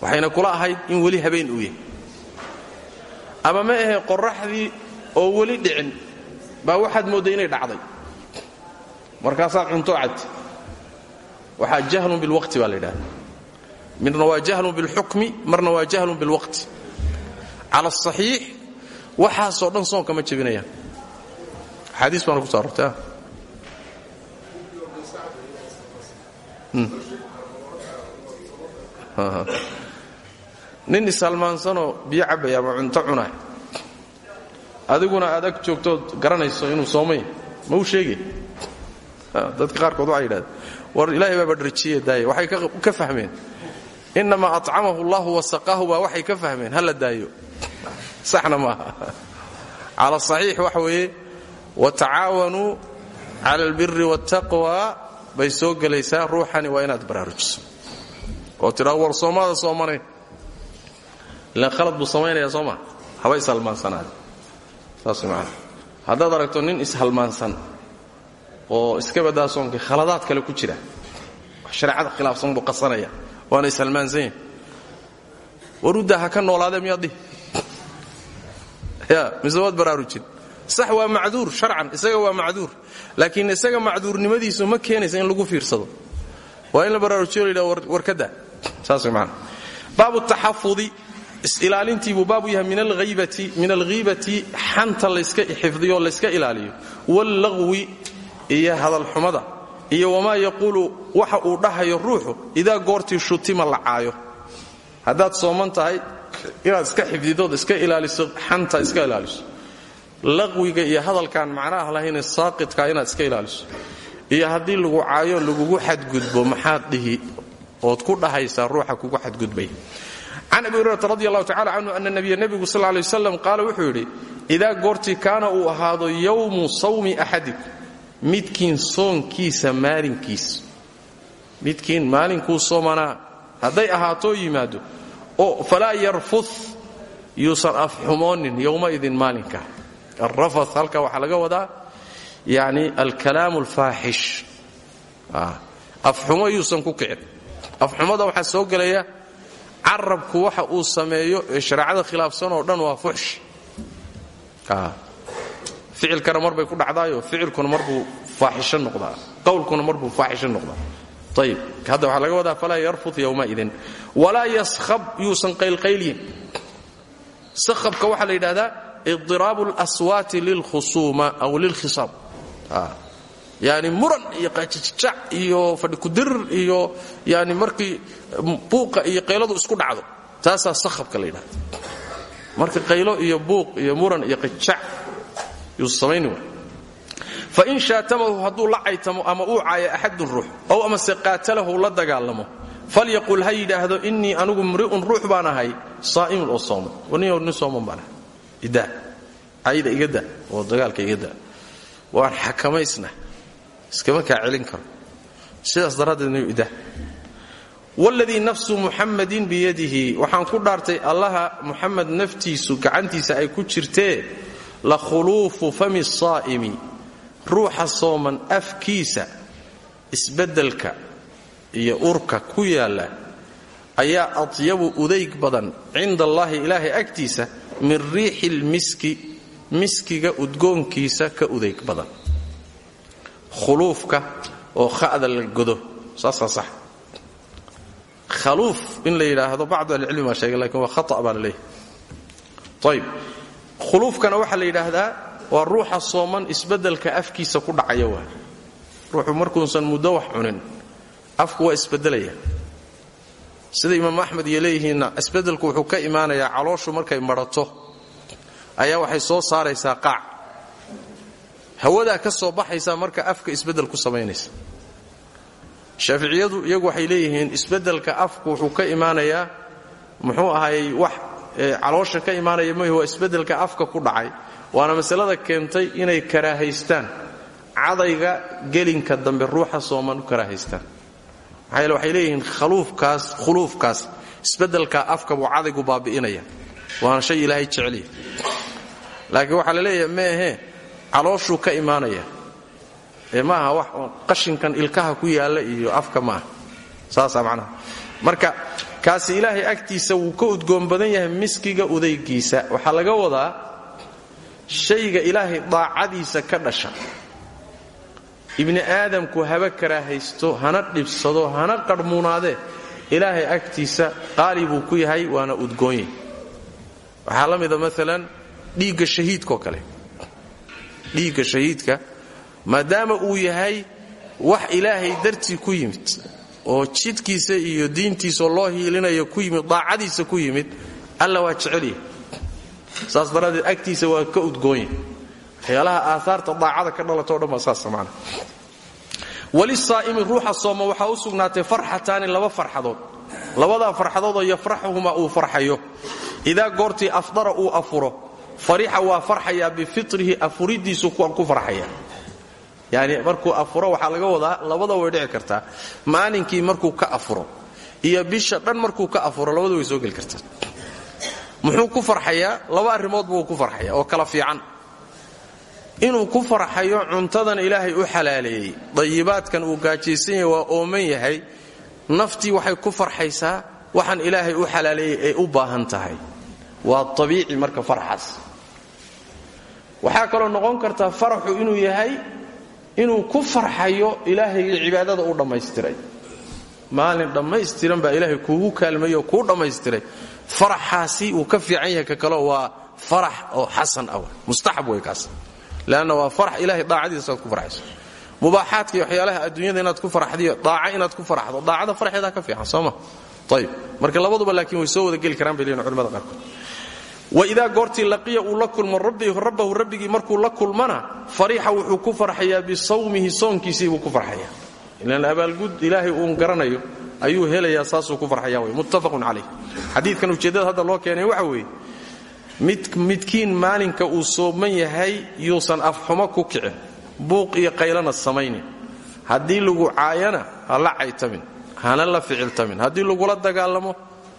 waxayna kula ahayd in weli habeen uu yahay. Ama ma ahe qorraxdii oo weli dhicin baa waxaad moodday inay dhacday. Markaasaad cunto cabtay. Waxaa jahlun bilwaqti baa la midna waa jahlun bilxukmi marna waa jahlun bilwaqti cala asaxiix waxaasoo dhan soonka ma jebinayaan axaadiis baana ku soo arortay nin isalmaansanoo biyo cabaya ama cunto cunay adiguna aad ag joogtood garanayso inuu soomay ma u sheegay? Dadka waxay yidhahdeen war ilaahay baaba dharjiye daaya waxay ka fahmeen innamaa acamahu allahu wasaqaahu baa waxay ka fahmeen ha la daayo saxna maaha cala saxiix waxa weeye watacaawanuu cala albiri waataqwa bay soo gelaysaa ruuxani waa inaad baraarujiso oo tidhaa war soomaada soomanayn ilaan khalad buu samaynaya soo maa haba ishalmaansanaade saas maana haddaad aragto nin ishalmaansan oo iska badaa soonkii khaladaad kale ku jira wax shareecada khilaafsan buu qasanaya waana ishalmaansan yahay warudda ha ka noolaadee miyaad ya mise baraarujin? Sax waa macduur sharcan isaga waa macduur. Laakiin isaga macduurnimadiisu ma keenaysa in lagu fiirsado. Waa in la baraarujiyo la yidhaha warkada saas maana baabu taxafudi is-ilaalintiibuu baabu yahay min alghiibati xanta layska xifdiyo layska ilaaliyo. Wallaqwi iyo hadalxumada iyo wamaa yaquulu waxa uu dhahayo ruuxu idaa goortii shutima la caayo. Haddaad sooman tahay inaad iska xifdidood iska ilaaliso xanta iska ilaaliso. Laqwiga iyo hadalkaan macnaha lahayn saaqidka inaad iska ilaaliso. Iyo haddii lagu caayo lagugu xadgudbo maxaad dhihi? Ood ku dhahaysaa ruuxa kugu xadgudbay. Can abi hurayrata radi allahu tacala canhu ana nabiya nebigu sal lay waslam qaala wuxuu yidhi idaa goortii kaana uu ahaado yowmu sawmi axadikum midkiin soonkiisa maalinkiisa midkiin maalinkuu soomanaa hadday ahaatoo yimaado oo falaa yarfud yuusan afxumoonin yowmaidin maalinka. Alrafa halka waxaa laga wadaa yani alkalaamu alfaaxish. Afxumo yuusan ku kicin. Afxumada waxaa soo gelaya carabku waxa uu sameeyo ee khilaafsan oo dhan waa fuxsh ficilkana mar bay ku dhacdaayo ficilkuna marbuu faaxisho noqdaa qowlkuna marbuu faaxisho noqdaa. Ayib hadda waxaa laga wadaa falaa yarfud yowmaidin walaa yaskhab yuusan qaylqaylyin sakhabka waxaa la yidhahdaa idiraabu اlaswaati lilkhusuuma aw lilkhisaab yani muran iyo qajajajac iyo fadhikudirir iyo yani markii buuqa iyo qayladu isku dhacdo. Taasaa sakhabka la yidhahda marka qaylo iyo buuq iyo muran iyo qajajac fain shaatamahu hadduu la caytamo ama uu caayo axadun ruux ow amase qaatalahu la dagaalamo falyaqul ha yidhaahdo innii anigu mri'un ruux baan ahay saa'imun oo sooman. Nin sooman baan ahay. Idaa cayda iga da oo dagaalka iga da. Waan xakamaysna iskama kaa celin karo. Sidaas daraaddeed nayu idaa wladii nafsu muxammadin biyadihi waxaan ku dhaartay allaha muxamed naftiisu gacantiisa ay ku jirtee la khuluufu fami saa'imi ruuxa sooman afkiisa isbeddelka iyo urka ku yaalla ayaa atyabu udayg badan cinda allaahi ilaahay agtiisa min riixi lmiski miskiga udgoonkiisa ka udayg badan. Khuluufka oo kha'da la godo saasaa sax. Khaluuf in la yidhaahdo bacdu ahlicilmi baa sheegay laakiin waa khata baa la khuluufkana waxaa la yidhaahdaa waa ruuxa sooman isbeddelka afkiisa ku dhacaya waa ruuxu markuusan muddo wax cunin afku waa isbedelaya. Sida imaam axmed iyo leeyihiinna isbeddelku wuxuu ka imaanayaa calooshu markay madhato ayaa waxay soo saaraysaa qaac. Hawadaa ka soo baxaysaa marka afka isbeddel ku samaynaysa. Shaaficiyadu iyagu waxay leeyihiin isbeddelka afku wuxuu ka imaanayaa muxuu ahayey wax caloosha ka imaanaya mahi waa isbeddelka afka ku dhacay waana masalada keentay inay karaahaystaan cadayga gelinka dambe ruuxa sooman u karaahaystaan maxaa yeele waxay leeyihiin khaluufkaas khuluufkaas isbeddelka afka buu cadaygu baabi'inaya. Waana shay ilaahay jeceliya laakiin waxaa la leeyahay meehee calooshuu ka imaanaya. Ee ma aha wax qashinkan ilkaha ku yaalla iyo afka ma aha. Saasaa macnaha. Marka kaasi ilaahay agtiisa wuu ka udgoon badan yahay miskiga udaygiisa. Waxaa laga wadaa shayga ilaahay daacadiisa ka dhasha. Ibni aadamku haba karaahaysto hana dhibsado hana qarhmuunaadee ilaahay agtiisa qaali buu ku yahay waana udgoon yahay. Waxaa la mida maalan dhiigga shahiidkaoo kale. Dhiigga shahiidka maadaama uu yahay wax ilaahay dartii ku yimid oo jidkiisa iyo diintiisaoo loo hiilinayo ku yimid daacadiisa ku yimid alla waa jecelyahay saas daraaddeed agtiisa waa ka udgoonya waxyaalaha aahaarta daacada ka dhalatoo dhan baa saasa macna walisaa'imi ruuxa sooma waxaa u sugnaatay farxataani laba farxadood. Labadaa farxadoodoo yafraxuhumaa uu farxayo. Idaa goortii afdara uu afuro farixa waa farxayaa bifitrihi afuridiisu ku farxaya yani markuu afuro waxaa laga wadaa labada way dhici kartaa. Maalinkii markuu ka afuro iyo bisha dhan markuu ka afuro labada way soo geli kartaa. Muxuu ku farxayaa? Laba arrimood buu ku farxaya oo kala fiican. Inuu ku farxayo cuntadan ilaahay u xalaaleeyey dayibaadkan uu gaajaysan yahay waa ooman yahay. Naftii waxay ku farxaysaa waxaan ilaahay u xalaaleeyey ay u baahan tahay. Waa abiici marka farxaas. Waxaa kaloo noqon kartaa faraxu inuu yahay inuu ku farxayo ilaahayga cibaadada u dhammaystiray. Maalin dhammaystiran baa ilaahay kuugu kaalmeeyo kuu dhammaystiray. Faraxaasi uu ka fiican yahay ka kaleo waa farax oo xasan ah mustaxab wey kaas. Leanna waa farax ilahay daacadiisa aad ku farxayso. Mubaaxaadka waxyaalaha adduunyada inaad ku farxdiyo daaca inaad ku farxdo daacada farxeedaa ka fiican sooma ayib marka labaduba laakiin way soo wada geli karaan bay leeyihiin culimada qaarkood waidaa goortii laqiya uu la kulmo rabbahu rabbigii markuu la kulmana farixa wuxuu ku farxayaa bisawmihi soonkiisii buu ku farxaya ilan abaalgud ilaahay uun garanayo ayuu helayaa saasuu ku farxaya wey muttafaqun calayh. Xadiidkan ujeeddada hadda loo keenay waxa weeye midkiin maalinka uu sooman yahay yuusan afxumo ku kicin buuq iyo qaylana samaynin. Haddii lagu caayana ha la caytamin hana la ficiltamin. Haddii lagula dagaalamo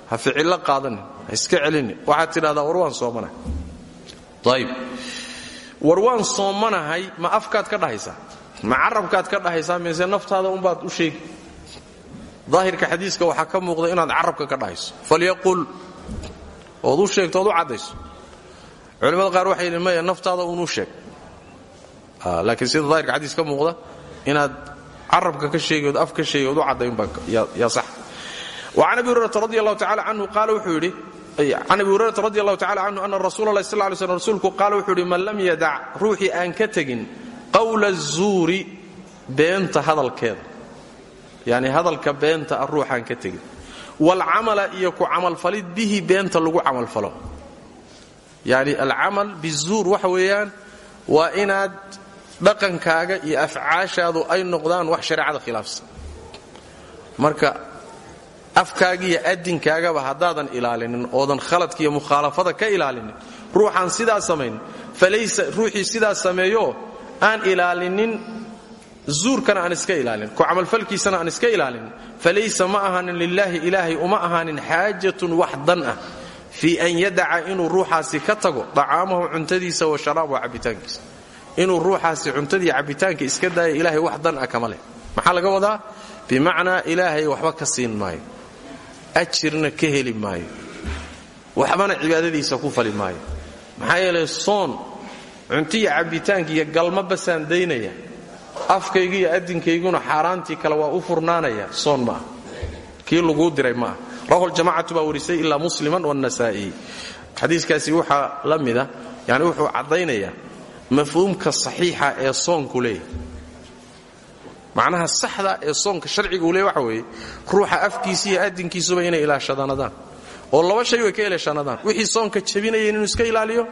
ha ficillo qaadanin ha iska celinin waxaad tidhahdaa war waan soomanahay ayib war waan soomanahay ma afkaad ka dhahaysaa? Ma carabkaad ka dhahaysaa? Mise naftaada unbaad u sheegi? Daahirka xadiiska waxaa ka muuqda inaad carabka ka dhahayso. Falyaqul. Ood u sheegto ood u caddayso. Culimmada qaar waxay yidhi maya naftaada uunu sheeg. Laakiin sida daahirka xadiis ka muuqda inaad carabka ka sheegi ood af ka sheegi ood u sax an abi hurrata radi allahu tacala canhu qaala wuxuu yidhi can abi hurayrata radi allahu tacala canhu ana rasuula allahi sal ly slm rasuulku qaala wuxuu yidhi man lam yadac ruuxii aan ka tegin qawla azuuri beenta hadalkeeda. Yani hadalka beenta ah ruuxaan ka tegin. Waalcamala iyo ku camalfalid bihi beenta lagu camalfalo yani alcamal bizuur waxa weeyaan waa inaad dhaqankaaga iyo afcaashaadu ay noqdaan wax shareecada khilaafsan. Marka afkaaga iyo adinkaagaba haddaadan ilaalinin oodan khaladka iyo mukhaalafada ka ilaalinin. Ruuxaan sidaa samayn falaysa ruuxii sidaa sameeyo aan ilaalinin zuurkana aan iska ilaalin ku camalfalkiisana aan iska ilaalinin falaysa ma ahaanin lilaahi uma ahaanin xaajatun wax dan ah an yadaca inuu ruuxaasi ka tago dacaamahu cuntadiisa wa sharaabahu cabbitaankiisa inuu ruuxaasi cuntadii cabbitaanka iska daaya ilaahay wax dan ah maxaa laga wadaa? Bimacnaa ilaahay waxba ka maayo ajirna ka heli maayo. Waxbana cibaadadiisa ku fali maayo. Maxaa yeelay soon cuntiya cabbitaanka iyo galma basaan daynaya afkaygi iyo adinkayguna xaaraantii kale waa u furnaanaya soon maaha. Kii laguu diray maaha. Rawahu ljamacatu baa warisay ilaa musliman wannasaa'i xadiiskaasi waxaa la mida yani wuxuu caddaynayaa mafhuumka saxiixa ee soonku leeyahy macnaha saxda ee soonka sharciga uu leey waxa weeye ruuxa afkiisa iyo adinkiisuba inay ilaashadanaadaan oo laba shay way ka ilaashadaan wixii soonka jabinaya inuu iska ilaaliyo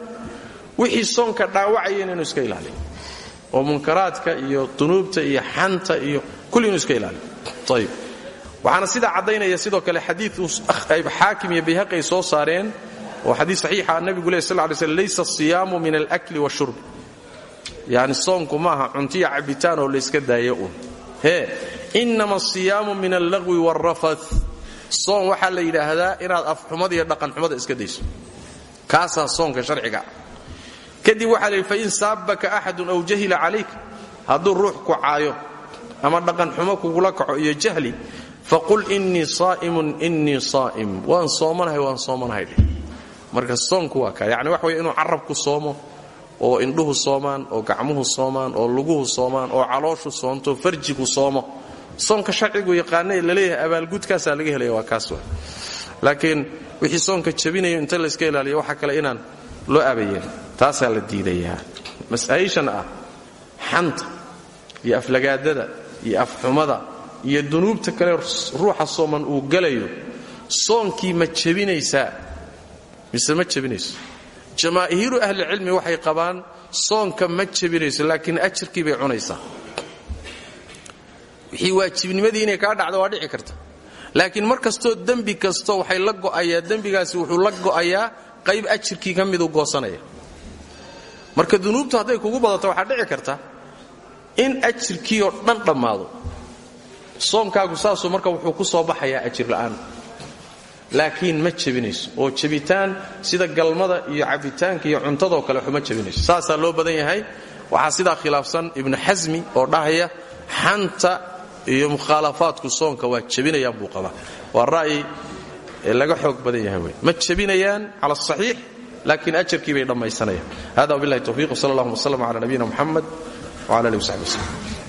wixii soonka dhaawacaya inuu iska ilaaliyo. Oo munkaraadka iyo dunuubta iyo xanta iyo kulli inuu iska ilaaliyo. Ayib waxaana sidaa caddaynaya sidoo kale xadiiu xaakim iyo bayhaqi ay soo saareen oo xadiis saxiixa nabigu leh sal lay slm laysa asiyaamu min alakli washurb yani soonku maaha cuntiya cabitaan oo layska daayo un hee inama asiyaamu min allagwi waalrafath soon waxaa la yidhaahdaa inaad afxumada iyo dhaqanxumada iska dayso kaasaa soonka sharciga. Kadib waxaa la yidhi fain saabaka axadun aw jahila calayk. Hadduu ruux ku caayo ama dhaqanxumo kugula kaco iyo jahli faqul innii saa'imun innii saa'im. Waan soomanahay waan soomanahay dheh marka soonku waa kaa oo indhuhu soomaan oo gacmuhu soomaan oo luguhu soomaan oo calooshu soonto farjigu soomo. Soonka sharcigu yaqaana la leeyahay abaalgudkaasaa laga helaya waa kaas laakiin wixii soonka jabinayo inta layska ilaaliya waxa kale inaan loo abayeen taasaa la diidayaa. Mas'aa'ishan ah xanta iyo aflagaadada iyo afxumada iyo dunuubta kale ruuxa sooman uu galayo soonkii ma jebinaysaa mise ma jebinayso jamaahiiru ahlicilmi waxay qabaan soonka ma jebinayso laakiin ajarkii bay cunaysaa. Wixii waajibnimadii inay kaa dhacdo waa dhici karta. Laakiin mar kastoo dembi kasto waxay la go'ayaa dembigaasi wuxuu la go'ayaa qayb ajirkii ka miduu goosanaya. Marka dunuubtu hadday kugu badato waxaa dhici karta in ajirkii oo dhan dhammaado. Soonkaagu saasuu marka wuxuu ku soo baxayaa ajir la'aan laakiin ma jebinayso. Oo jebitaan sida galmada iyo cabitaanka iyo cuntadoo kale waxuma jebinayso. Saasaa loo badan yahay. Waxaa sidaa khilaafsan ibnu xasmi oo dhahaya xanta iyo mukhaalafaadku soonka waa jebinayaan buu waa ra'yi laga xoog badan yahay ma jebinayaan cala asaxiix laakiin ajarkii bay dhammaysanayaan. Hada wabillahi towfiiq wsala allahuma wslm cala nabiyina muxamed wcala alihi wsaxbi wslem